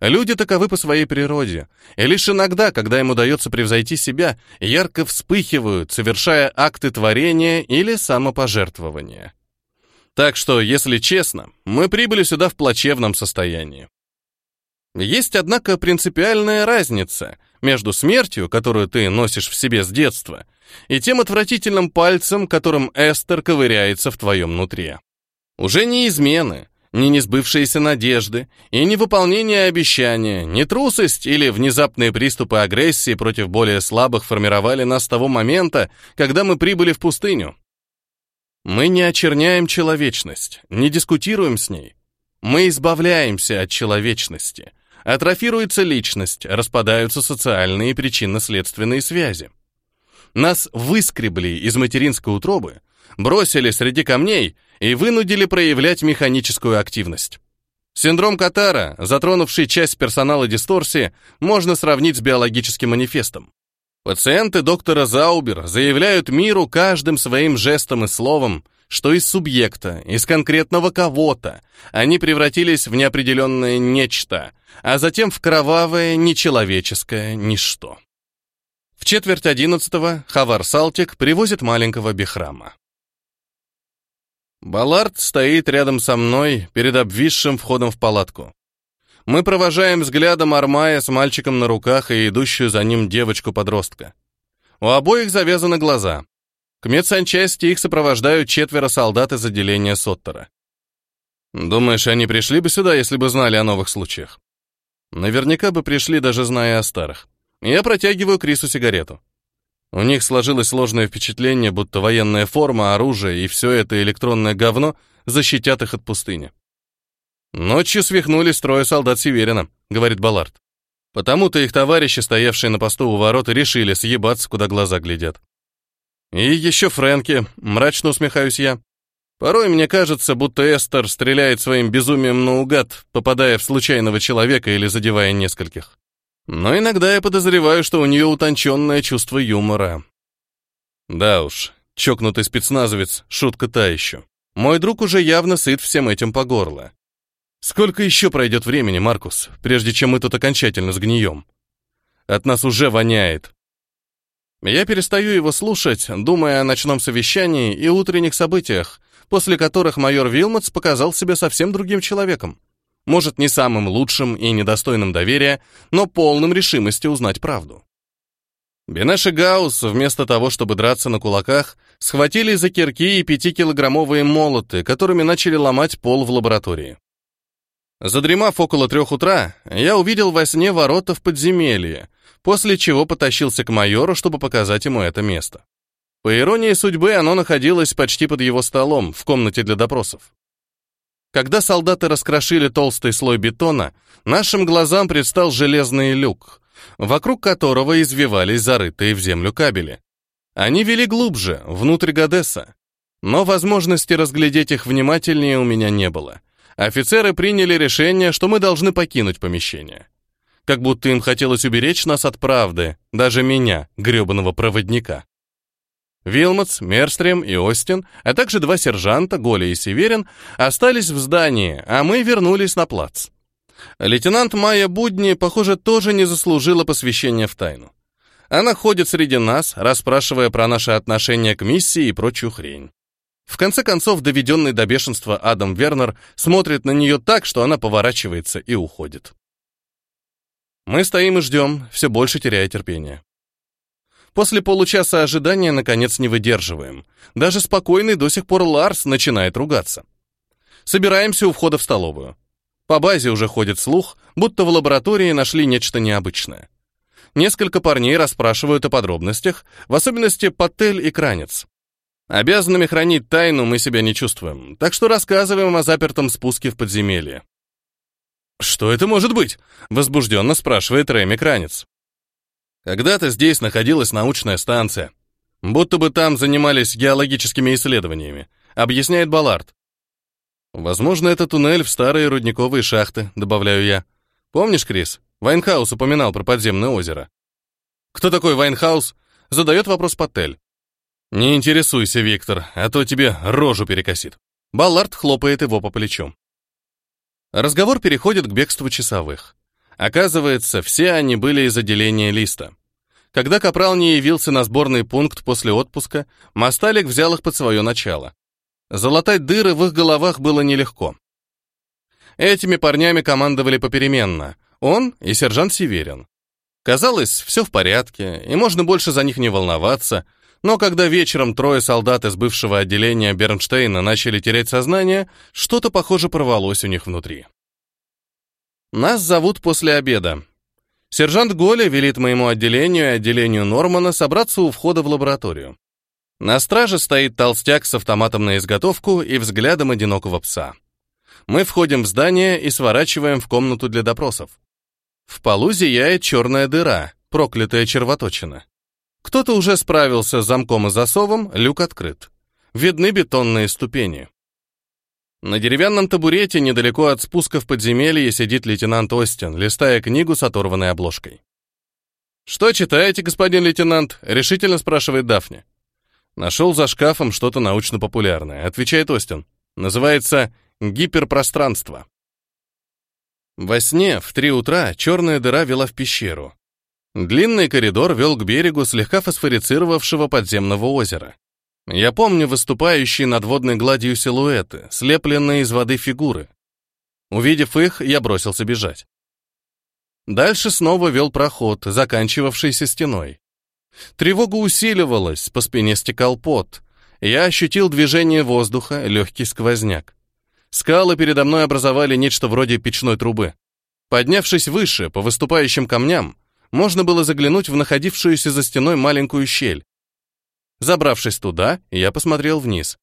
Люди таковы по своей природе, и лишь иногда, когда им удается превзойти себя, ярко вспыхивают, совершая акты творения или самопожертвования. Так что, если честно, мы прибыли сюда в плачевном состоянии. Есть, однако, принципиальная разница между смертью, которую ты носишь в себе с детства, и тем отвратительным пальцем, которым Эстер ковыряется в твоем нутре. Уже не измены, не несбывшиеся надежды и не выполнение обещания, не трусость или внезапные приступы агрессии против более слабых формировали нас с того момента, когда мы прибыли в пустыню. Мы не очерняем человечность, не дискутируем с ней. Мы избавляемся от человечности, Атрофируется личность, распадаются социальные причинно-следственные связи. Нас выскребли из материнской утробы, бросили среди камней и вынудили проявлять механическую активность. Синдром Катара, затронувший часть персонала дисторсии, можно сравнить с биологическим манифестом. Пациенты доктора Заубер заявляют миру каждым своим жестом и словом, что из субъекта, из конкретного кого-то, они превратились в неопределенное нечто, а затем в кровавое, нечеловеческое ничто. В четверть одиннадцатого Хавар Салтик привозит маленького Бихрама. Балард стоит рядом со мной, перед обвисшим входом в палатку. Мы провожаем взглядом Армая с мальчиком на руках и идущую за ним девочку-подростка. У обоих завязаны глаза. К медсанчасти их сопровождают четверо солдат из отделения Соттера. Думаешь, они пришли бы сюда, если бы знали о новых случаях? Наверняка бы пришли, даже зная о старых. Я протягиваю Крису сигарету. У них сложилось сложное впечатление, будто военная форма, оружие и все это электронное говно защитят их от пустыни. Ночью свихнулись трое солдат Северина, говорит Баллард. Потому-то их товарищи, стоявшие на посту у ворот, решили съебаться, куда глаза глядят. И еще Фрэнки, мрачно усмехаюсь я. Порой мне кажется, будто Эстер стреляет своим безумием наугад, попадая в случайного человека или задевая нескольких. Но иногда я подозреваю, что у нее утонченное чувство юмора. Да уж, чокнутый спецназовец, шутка та еще. Мой друг уже явно сыт всем этим по горло. Сколько еще пройдет времени, Маркус, прежде чем мы тут окончательно сгнием? От нас уже воняет. Я перестаю его слушать, думая о ночном совещании и утренних событиях, после которых майор Вилмотс показал себя совсем другим человеком. Может, не самым лучшим и недостойным доверия, но полным решимости узнать правду. Бенеш и Гаусс, вместо того, чтобы драться на кулаках, схватили за кирки и пятикилограммовые молоты, которыми начали ломать пол в лаборатории. Задремав около трех утра, я увидел во сне ворота в подземелье, после чего потащился к майору, чтобы показать ему это место. По иронии судьбы, оно находилось почти под его столом, в комнате для допросов. Когда солдаты раскрошили толстый слой бетона, нашим глазам предстал железный люк, вокруг которого извивались зарытые в землю кабели. Они вели глубже, внутрь Гадеса. Но возможности разглядеть их внимательнее у меня не было. Офицеры приняли решение, что мы должны покинуть помещение как будто им хотелось уберечь нас от правды, даже меня, грёбаного проводника. Вилмотс, Мерстрем и Остин, а также два сержанта, Голя и Северин, остались в здании, а мы вернулись на плац. Лейтенант Майя Будни, похоже, тоже не заслужила посвящения в тайну. Она ходит среди нас, расспрашивая про наши отношения к миссии и прочую хрень. В конце концов, доведенный до бешенства Адам Вернер смотрит на нее так, что она поворачивается и уходит. Мы стоим и ждем, все больше теряя терпение. После получаса ожидания, наконец, не выдерживаем. Даже спокойный до сих пор Ларс начинает ругаться. Собираемся у входа в столовую. По базе уже ходит слух, будто в лаборатории нашли нечто необычное. Несколько парней расспрашивают о подробностях, в особенности Паттель и Кранец. Обязанными хранить тайну мы себя не чувствуем, так что рассказываем о запертом спуске в подземелье. «Что это может быть?» — возбужденно спрашивает Рэми Кранец. «Когда-то здесь находилась научная станция. Будто бы там занимались геологическими исследованиями», — объясняет Баллард. «Возможно, это туннель в старые рудниковые шахты», — добавляю я. «Помнишь, Крис, Вайнхаус упоминал про подземное озеро?» «Кто такой Вайнхаус?» — задает вопрос Паттель. «Не интересуйся, Виктор, а то тебе рожу перекосит». Баллард хлопает его по плечу. Разговор переходит к бегству часовых. Оказывается, все они были из отделения листа. Когда Капрал не явился на сборный пункт после отпуска, мосталик взял их под свое начало. Залатать дыры в их головах было нелегко. Этими парнями командовали попеременно. Он и сержант Северин. Казалось, все в порядке, и можно больше за них не волноваться, но когда вечером трое солдат из бывшего отделения Бернштейна начали терять сознание, что-то, похоже, порвалось у них внутри. Нас зовут после обеда. Сержант Голи велит моему отделению и отделению Нормана собраться у входа в лабораторию. На страже стоит толстяк с автоматом на изготовку и взглядом одинокого пса. Мы входим в здание и сворачиваем в комнату для допросов. В полу зияет черная дыра, проклятая червоточина. Кто-то уже справился с замком и засовом, люк открыт. Видны бетонные ступени. На деревянном табурете недалеко от спуска в подземелье сидит лейтенант Остин, листая книгу с оторванной обложкой. «Что читаете, господин лейтенант?» — решительно спрашивает Дафни. «Нашел за шкафом что-то научно-популярное», — отвечает Остин. «Называется «Гиперпространство». Во сне в три утра черная дыра вела в пещеру, Длинный коридор вел к берегу слегка фосфорицировавшего подземного озера. Я помню выступающие над водной гладью силуэты, слепленные из воды фигуры. Увидев их, я бросился бежать. Дальше снова вел проход, заканчивавшийся стеной. Тревога усиливалась, по спине стекал пот. Я ощутил движение воздуха, легкий сквозняк. Скалы передо мной образовали нечто вроде печной трубы. Поднявшись выше, по выступающим камням, можно было заглянуть в находившуюся за стеной маленькую щель. Забравшись туда, я посмотрел вниз.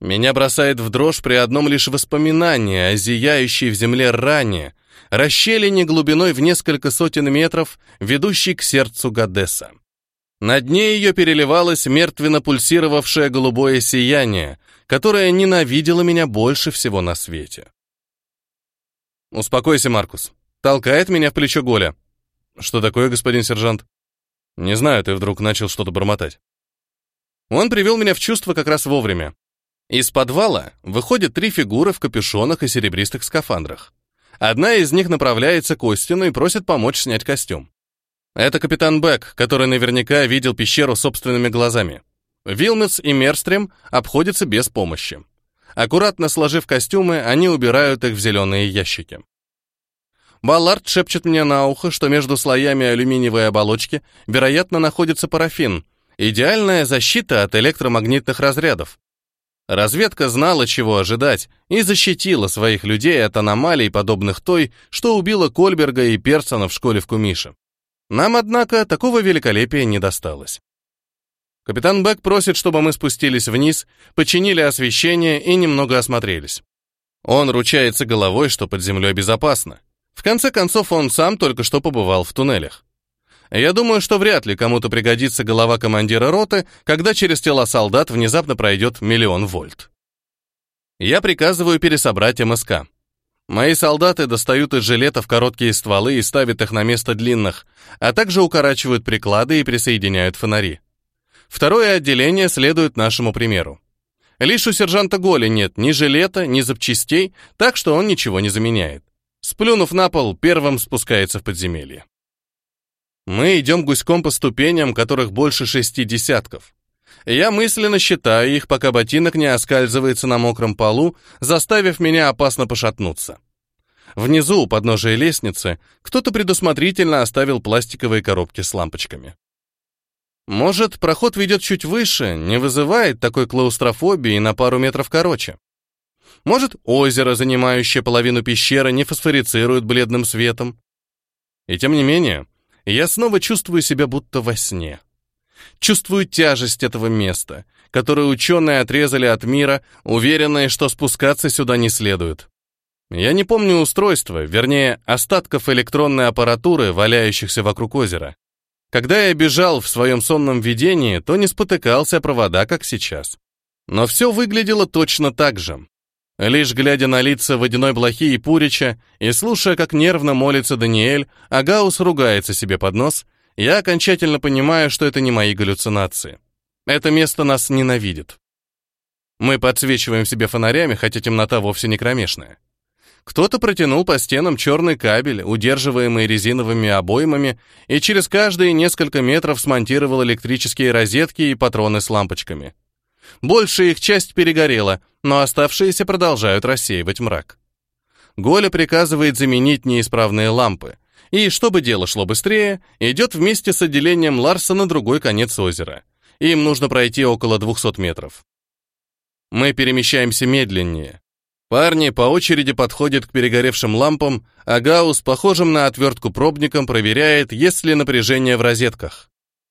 Меня бросает в дрожь при одном лишь воспоминании о зияющей в земле ране, расщелине глубиной в несколько сотен метров, ведущей к сердцу Гадесса. На дне ее переливалось мертвенно пульсировавшее голубое сияние, которое ненавидело меня больше всего на свете. «Успокойся, Маркус», — толкает меня в плечо Голя. Что такое, господин сержант? Не знаю, ты вдруг начал что-то бормотать. Он привел меня в чувство как раз вовремя. Из подвала выходят три фигуры в капюшонах и серебристых скафандрах. Одна из них направляется к Остину и просит помочь снять костюм. Это капитан Бек, который наверняка видел пещеру собственными глазами. Вилмец и Мерстрем обходятся без помощи. Аккуратно сложив костюмы, они убирают их в зеленые ящики. Баллард шепчет мне на ухо, что между слоями алюминиевой оболочки, вероятно, находится парафин, идеальная защита от электромагнитных разрядов. Разведка знала, чего ожидать, и защитила своих людей от аномалий, подобных той, что убила Кольберга и Персона в школе в Кумише. Нам, однако, такого великолепия не досталось. Капитан Бек просит, чтобы мы спустились вниз, починили освещение и немного осмотрелись. Он ручается головой, что под землей безопасно. В конце концов, он сам только что побывал в туннелях. Я думаю, что вряд ли кому-то пригодится голова командира роты, когда через тело солдат внезапно пройдет миллион вольт. Я приказываю пересобрать МСК. Мои солдаты достают из жилетов короткие стволы и ставят их на место длинных, а также укорачивают приклады и присоединяют фонари. Второе отделение следует нашему примеру. Лишь у сержанта Голи нет ни жилета, ни запчастей, так что он ничего не заменяет. Сплюнув на пол, первым спускается в подземелье. Мы идем гуськом по ступеням, которых больше шести десятков. Я мысленно считаю их, пока ботинок не оскальзывается на мокром полу, заставив меня опасно пошатнуться. Внизу, у подножия лестницы, кто-то предусмотрительно оставил пластиковые коробки с лампочками. Может, проход ведет чуть выше, не вызывает такой клаустрофобии на пару метров короче. Может, озеро, занимающее половину пещеры, не фосфорицирует бледным светом. И тем не менее, я снова чувствую себя будто во сне. Чувствую тяжесть этого места, которое ученые отрезали от мира, уверенные, что спускаться сюда не следует. Я не помню устройства, вернее, остатков электронной аппаратуры, валяющихся вокруг озера. Когда я бежал в своем сонном видении, то не спотыкался о провода, как сейчас. Но все выглядело точно так же. Лишь глядя на лица Водяной Блохи и Пурича и слушая, как нервно молится Даниэль, а Гаус ругается себе под нос, я окончательно понимаю, что это не мои галлюцинации. Это место нас ненавидит. Мы подсвечиваем себе фонарями, хотя темнота вовсе не кромешная. Кто-то протянул по стенам черный кабель, удерживаемый резиновыми обоймами, и через каждые несколько метров смонтировал электрические розетки и патроны с лампочками. Большая их часть перегорела, но оставшиеся продолжают рассеивать мрак. Голя приказывает заменить неисправные лампы. И чтобы дело шло быстрее, идет вместе с отделением Ларса на другой конец озера. Им нужно пройти около 200 метров. Мы перемещаемся медленнее. Парни по очереди подходят к перегоревшим лампам, а Гаус, похожим на отвертку пробником, проверяет, есть ли напряжение в розетках.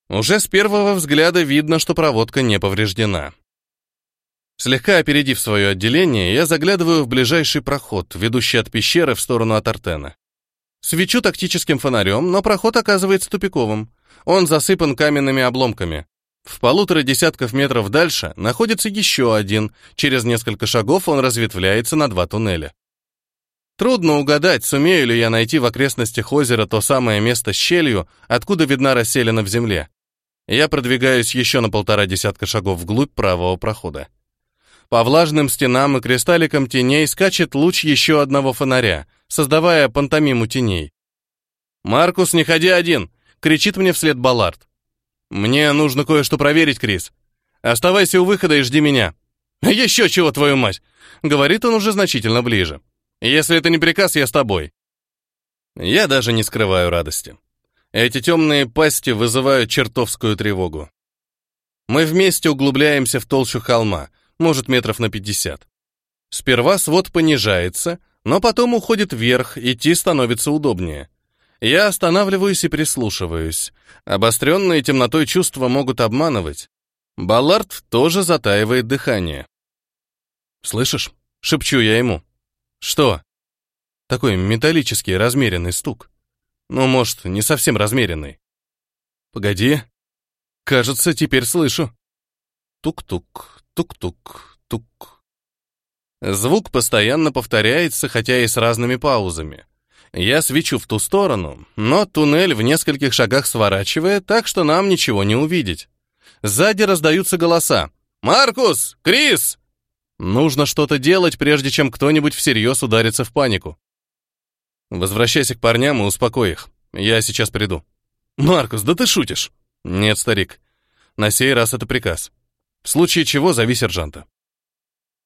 Уже с первого взгляда видно, что проводка не повреждена. Слегка опередив свое отделение, я заглядываю в ближайший проход, ведущий от пещеры в сторону Атартена. Свечу тактическим фонарем, но проход оказывается тупиковым. Он засыпан каменными обломками. В полутора десятков метров дальше находится еще один. Через несколько шагов он разветвляется на два туннеля. Трудно угадать, сумею ли я найти в окрестностях озера то самое место с щелью, откуда видна расселена в земле. Я продвигаюсь еще на полтора десятка шагов вглубь правого прохода. По влажным стенам и кристалликам теней скачет луч еще одного фонаря, создавая пантомиму теней. «Маркус, не ходи один!» — кричит мне вслед Баллард. «Мне нужно кое-что проверить, Крис. Оставайся у выхода и жди меня». «Еще чего, твою мать!» — говорит он уже значительно ближе. «Если это не приказ, я с тобой». Я даже не скрываю радости. Эти темные пасти вызывают чертовскую тревогу. Мы вместе углубляемся в толщу холма — может, метров на 50. Сперва свод понижается, но потом уходит вверх, идти становится удобнее. Я останавливаюсь и прислушиваюсь. Обостренные темнотой чувства могут обманывать. Баллард тоже затаивает дыхание. «Слышишь?» — шепчу я ему. «Что?» Такой металлический размеренный стук. Ну, может, не совсем размеренный. «Погоди. Кажется, теперь слышу». Тук-тук. Тук-тук, тук. Звук постоянно повторяется, хотя и с разными паузами. Я свечу в ту сторону, но туннель в нескольких шагах сворачивает, так что нам ничего не увидеть. Сзади раздаются голоса. «Маркус! Крис!» Нужно что-то делать, прежде чем кто-нибудь всерьез ударится в панику. Возвращайся к парням и успокой их. Я сейчас приду. «Маркус, да ты шутишь!» «Нет, старик. На сей раз это приказ». В случае чего зови сержанта.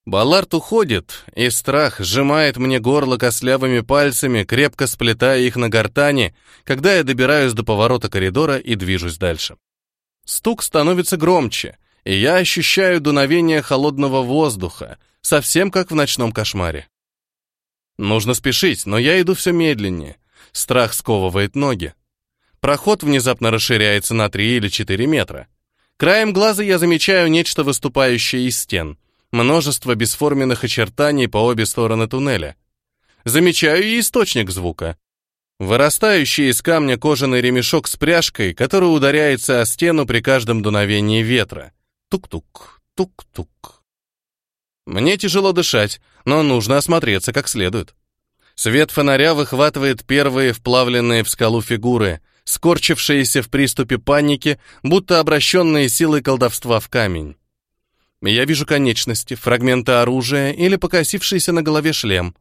Баллард уходит, и страх сжимает мне горло костлявыми пальцами, крепко сплетая их на гортани, когда я добираюсь до поворота коридора и движусь дальше. Стук становится громче, и я ощущаю дуновение холодного воздуха, совсем как в ночном кошмаре. Нужно спешить, но я иду все медленнее. Страх сковывает ноги. Проход внезапно расширяется на 3 или 4 метра. Краем глаза я замечаю нечто выступающее из стен. Множество бесформенных очертаний по обе стороны туннеля. Замечаю и источник звука. Вырастающий из камня кожаный ремешок с пряжкой, который ударяется о стену при каждом дуновении ветра. Тук-тук, тук-тук. Мне тяжело дышать, но нужно осмотреться как следует. Свет фонаря выхватывает первые вплавленные в скалу фигуры скорчившиеся в приступе паники, будто обращенные силой колдовства в камень. Я вижу конечности, фрагменты оружия или покосившийся на голове шлем.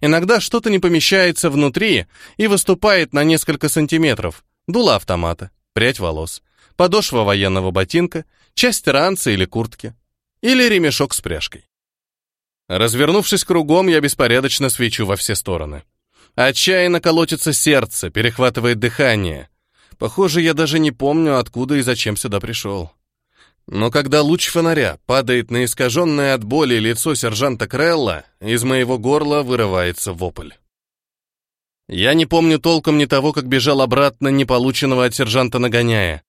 Иногда что-то не помещается внутри и выступает на несколько сантиметров. Дула автомата, прядь волос, подошва военного ботинка, часть ранца или куртки. Или ремешок с пряжкой. Развернувшись кругом, я беспорядочно свечу во все стороны. Отчаянно колотится сердце, перехватывает дыхание. Похоже, я даже не помню, откуда и зачем сюда пришел. Но когда луч фонаря падает на искаженное от боли лицо сержанта Крелла, из моего горла вырывается вопль. Я не помню толком ни того, как бежал обратно, не полученного от сержанта нагоняя.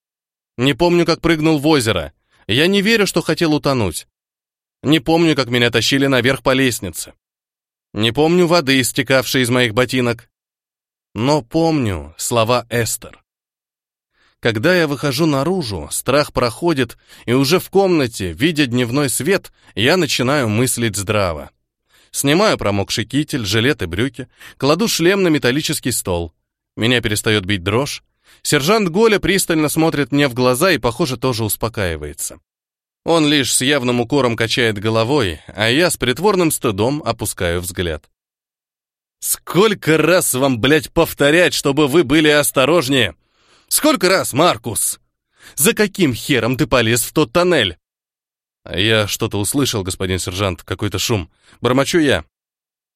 Не помню, как прыгнул в озеро. Я не верю, что хотел утонуть. Не помню, как меня тащили наверх по лестнице. Не помню воды, истекавшей из моих ботинок. Но помню слова Эстер. Когда я выхожу наружу, страх проходит, и уже в комнате, видя дневной свет, я начинаю мыслить здраво. Снимаю промокший китель, жилет и брюки, кладу шлем на металлический стол. Меня перестает бить дрожь. Сержант Голя пристально смотрит мне в глаза и, похоже, тоже успокаивается. Он лишь с явным укором качает головой, а я с притворным стыдом опускаю взгляд. «Сколько раз вам, блядь, повторять, чтобы вы были осторожнее!» Сколько раз, Маркус? За каким хером ты полез в тот тоннель? Я что-то услышал, господин сержант, какой-то шум. Бормочу я.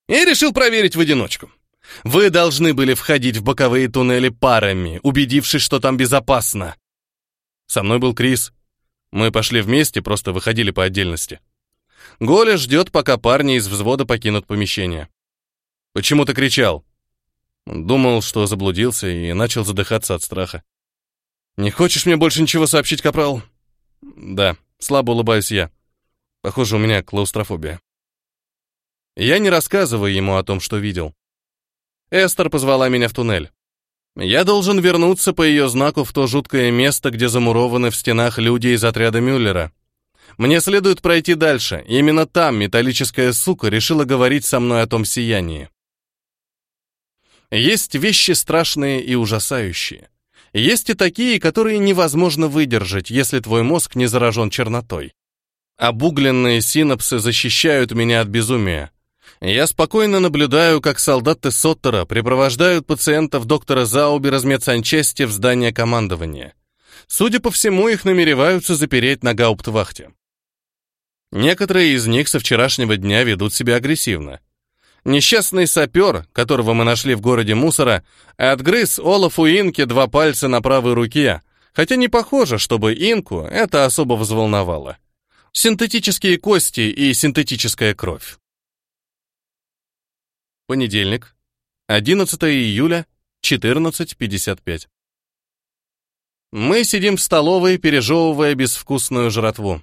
И решил проверить в одиночку. Вы должны были входить в боковые туннели парами, убедившись, что там безопасно. Со мной был Крис. Мы пошли вместе, просто выходили по отдельности. Голя ждет, пока парни из взвода покинут помещение. Почему ты кричал? Думал, что заблудился и начал задыхаться от страха. «Не хочешь мне больше ничего сообщить, Капрал?» «Да», — слабо улыбаюсь я. «Похоже, у меня клаустрофобия». Я не рассказываю ему о том, что видел. Эстер позвала меня в туннель. Я должен вернуться по ее знаку в то жуткое место, где замурованы в стенах люди из отряда Мюллера. Мне следует пройти дальше. Именно там металлическая сука решила говорить со мной о том сиянии. Есть вещи страшные и ужасающие. Есть и такие, которые невозможно выдержать, если твой мозг не заражен чернотой. Обугленные синапсы защищают меня от безумия. Я спокойно наблюдаю, как солдаты Соттера припровождают пациентов доктора Зауби из медсанчасти в здание командования. Судя по всему, их намереваются запереть на гауптвахте. Некоторые из них со вчерашнего дня ведут себя агрессивно. Несчастный сапер, которого мы нашли в городе мусора, отгрыз Олафу Инке два пальца на правой руке, хотя не похоже, чтобы Инку это особо взволновало. Синтетические кости и синтетическая кровь. Понедельник, 11 июля, 14.55. Мы сидим в столовой, пережевывая безвкусную жратву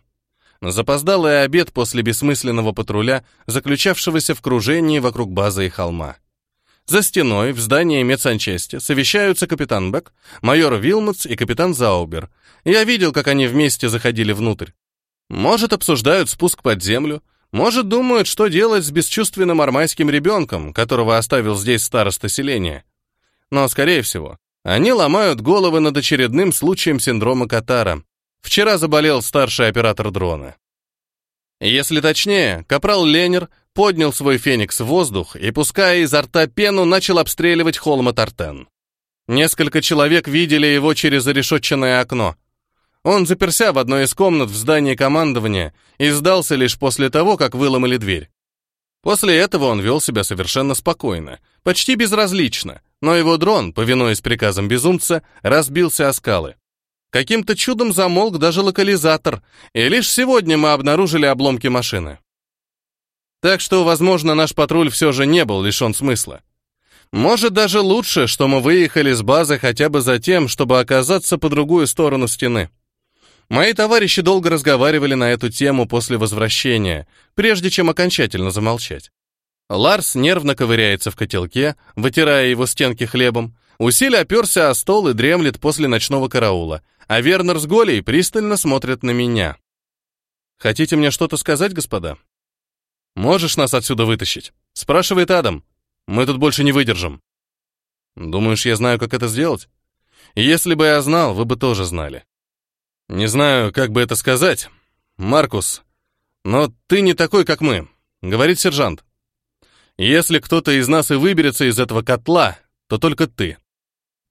запоздалый обед после бессмысленного патруля, заключавшегося в кружении вокруг базы и холма. За стеной в здании медсанчасти совещаются капитан Бек, майор Вилмотс и капитан Заубер. Я видел, как они вместе заходили внутрь. Может, обсуждают спуск под землю, может, думают, что делать с бесчувственным армайским ребенком, которого оставил здесь староста селения. Но, скорее всего, они ломают головы над очередным случаем синдрома Катара, Вчера заболел старший оператор дрона. Если точнее, капрал Ленер поднял свой феникс в воздух и, пуская изо рта пену, начал обстреливать холма Тартен. Несколько человек видели его через решетчатое окно. Он заперся в одной из комнат в здании командования и сдался лишь после того, как выломали дверь. После этого он вел себя совершенно спокойно, почти безразлично, но его дрон, повинуясь приказам безумца, разбился о скалы. Каким-то чудом замолк даже локализатор, и лишь сегодня мы обнаружили обломки машины. Так что, возможно, наш патруль все же не был лишен смысла. Может, даже лучше, что мы выехали с базы хотя бы за тем, чтобы оказаться по другую сторону стены. Мои товарищи долго разговаривали на эту тему после возвращения, прежде чем окончательно замолчать. Ларс нервно ковыряется в котелке, вытирая его стенки хлебом, Усиль оперся о стол и дремлет после ночного караула, а Вернер с Голей пристально смотрят на меня. «Хотите мне что-то сказать, господа?» «Можешь нас отсюда вытащить?» — спрашивает Адам. «Мы тут больше не выдержим». «Думаешь, я знаю, как это сделать?» «Если бы я знал, вы бы тоже знали». «Не знаю, как бы это сказать, Маркус, но ты не такой, как мы», — говорит сержант. «Если кто-то из нас и выберется из этого котла, то только ты».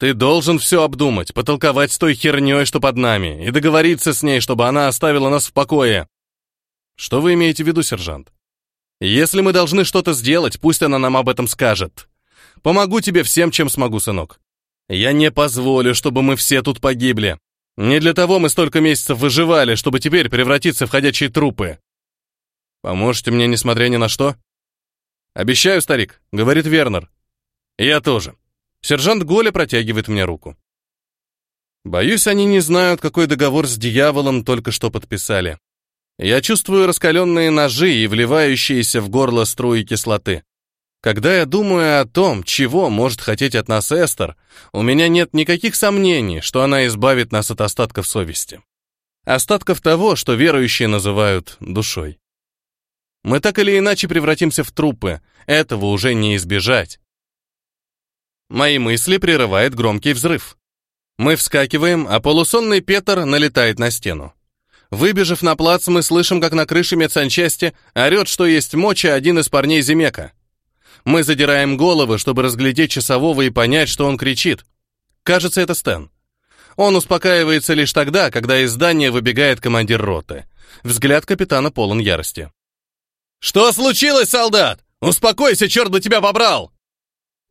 Ты должен все обдумать, потолковать с той херней, что под нами, и договориться с ней, чтобы она оставила нас в покое. Что вы имеете в виду, сержант? Если мы должны что-то сделать, пусть она нам об этом скажет. Помогу тебе всем, чем смогу, сынок. Я не позволю, чтобы мы все тут погибли. Не для того мы столько месяцев выживали, чтобы теперь превратиться в ходячие трупы. Поможете мне, несмотря ни на что? Обещаю, старик, говорит Вернер. Я тоже. Сержант Голя протягивает мне руку. Боюсь, они не знают, какой договор с дьяволом только что подписали. Я чувствую раскаленные ножи и вливающиеся в горло струи кислоты. Когда я думаю о том, чего может хотеть от нас Эстер, у меня нет никаких сомнений, что она избавит нас от остатков совести. Остатков того, что верующие называют душой. Мы так или иначе превратимся в трупы, этого уже не избежать. Мои мысли прерывает громкий взрыв. Мы вскакиваем, а полусонный Петр налетает на стену. Выбежав на плац, мы слышим, как на крыше медсанчасти орет, что есть моча, один из парней Зимека. Мы задираем головы, чтобы разглядеть часового и понять, что он кричит. Кажется, это Стэн. Он успокаивается лишь тогда, когда из здания выбегает командир роты. Взгляд капитана полон ярости. «Что случилось, солдат? Успокойся, черт бы тебя побрал!»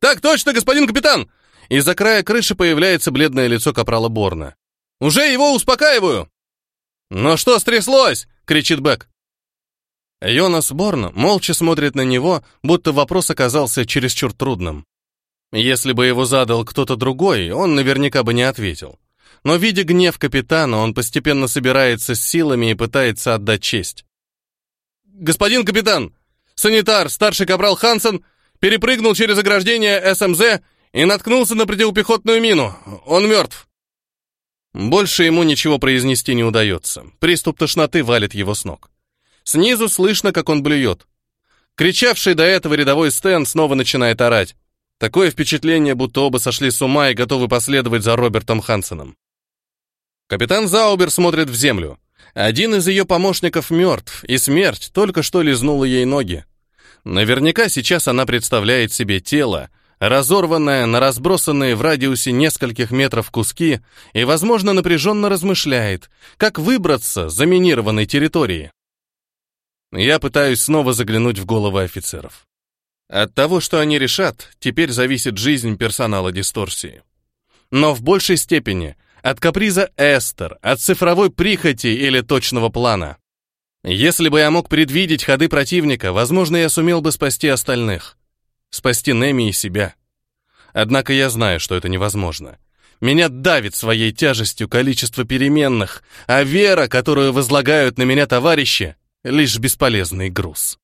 «Так точно, господин капитан!» Из-за края крыши появляется бледное лицо капрала Борна. «Уже его успокаиваю!» «Но что стряслось?» — кричит Бэк. Йонас Борн молча смотрит на него, будто вопрос оказался чересчур трудным. Если бы его задал кто-то другой, он наверняка бы не ответил. Но, видя гнев капитана, он постепенно собирается с силами и пытается отдать честь. «Господин капитан! Санитар, старший капрал Хансен перепрыгнул через ограждение СМЗ эм и наткнулся на противопехотную мину. Он мертв. Больше ему ничего произнести не удается. Приступ тошноты валит его с ног. Снизу слышно, как он блюет. Кричавший до этого рядовой Стэн снова начинает орать. Такое впечатление, будто оба сошли с ума и готовы последовать за Робертом Хансеном. Капитан Заубер смотрит в землю. Один из ее помощников мертв, и смерть только что лизнула ей ноги. Наверняка сейчас она представляет себе тело, разорванное на разбросанные в радиусе нескольких метров куски и, возможно, напряженно размышляет, как выбраться с заминированной территории. Я пытаюсь снова заглянуть в головы офицеров. От того, что они решат, теперь зависит жизнь персонала дисторсии. Но в большей степени от каприза Эстер, от цифровой прихоти или точного плана. Если бы я мог предвидеть ходы противника, возможно, я сумел бы спасти остальных. Спасти Неми и себя. Однако я знаю, что это невозможно. Меня давит своей тяжестью количество переменных, а вера, которую возлагают на меня товарищи, лишь бесполезный груз.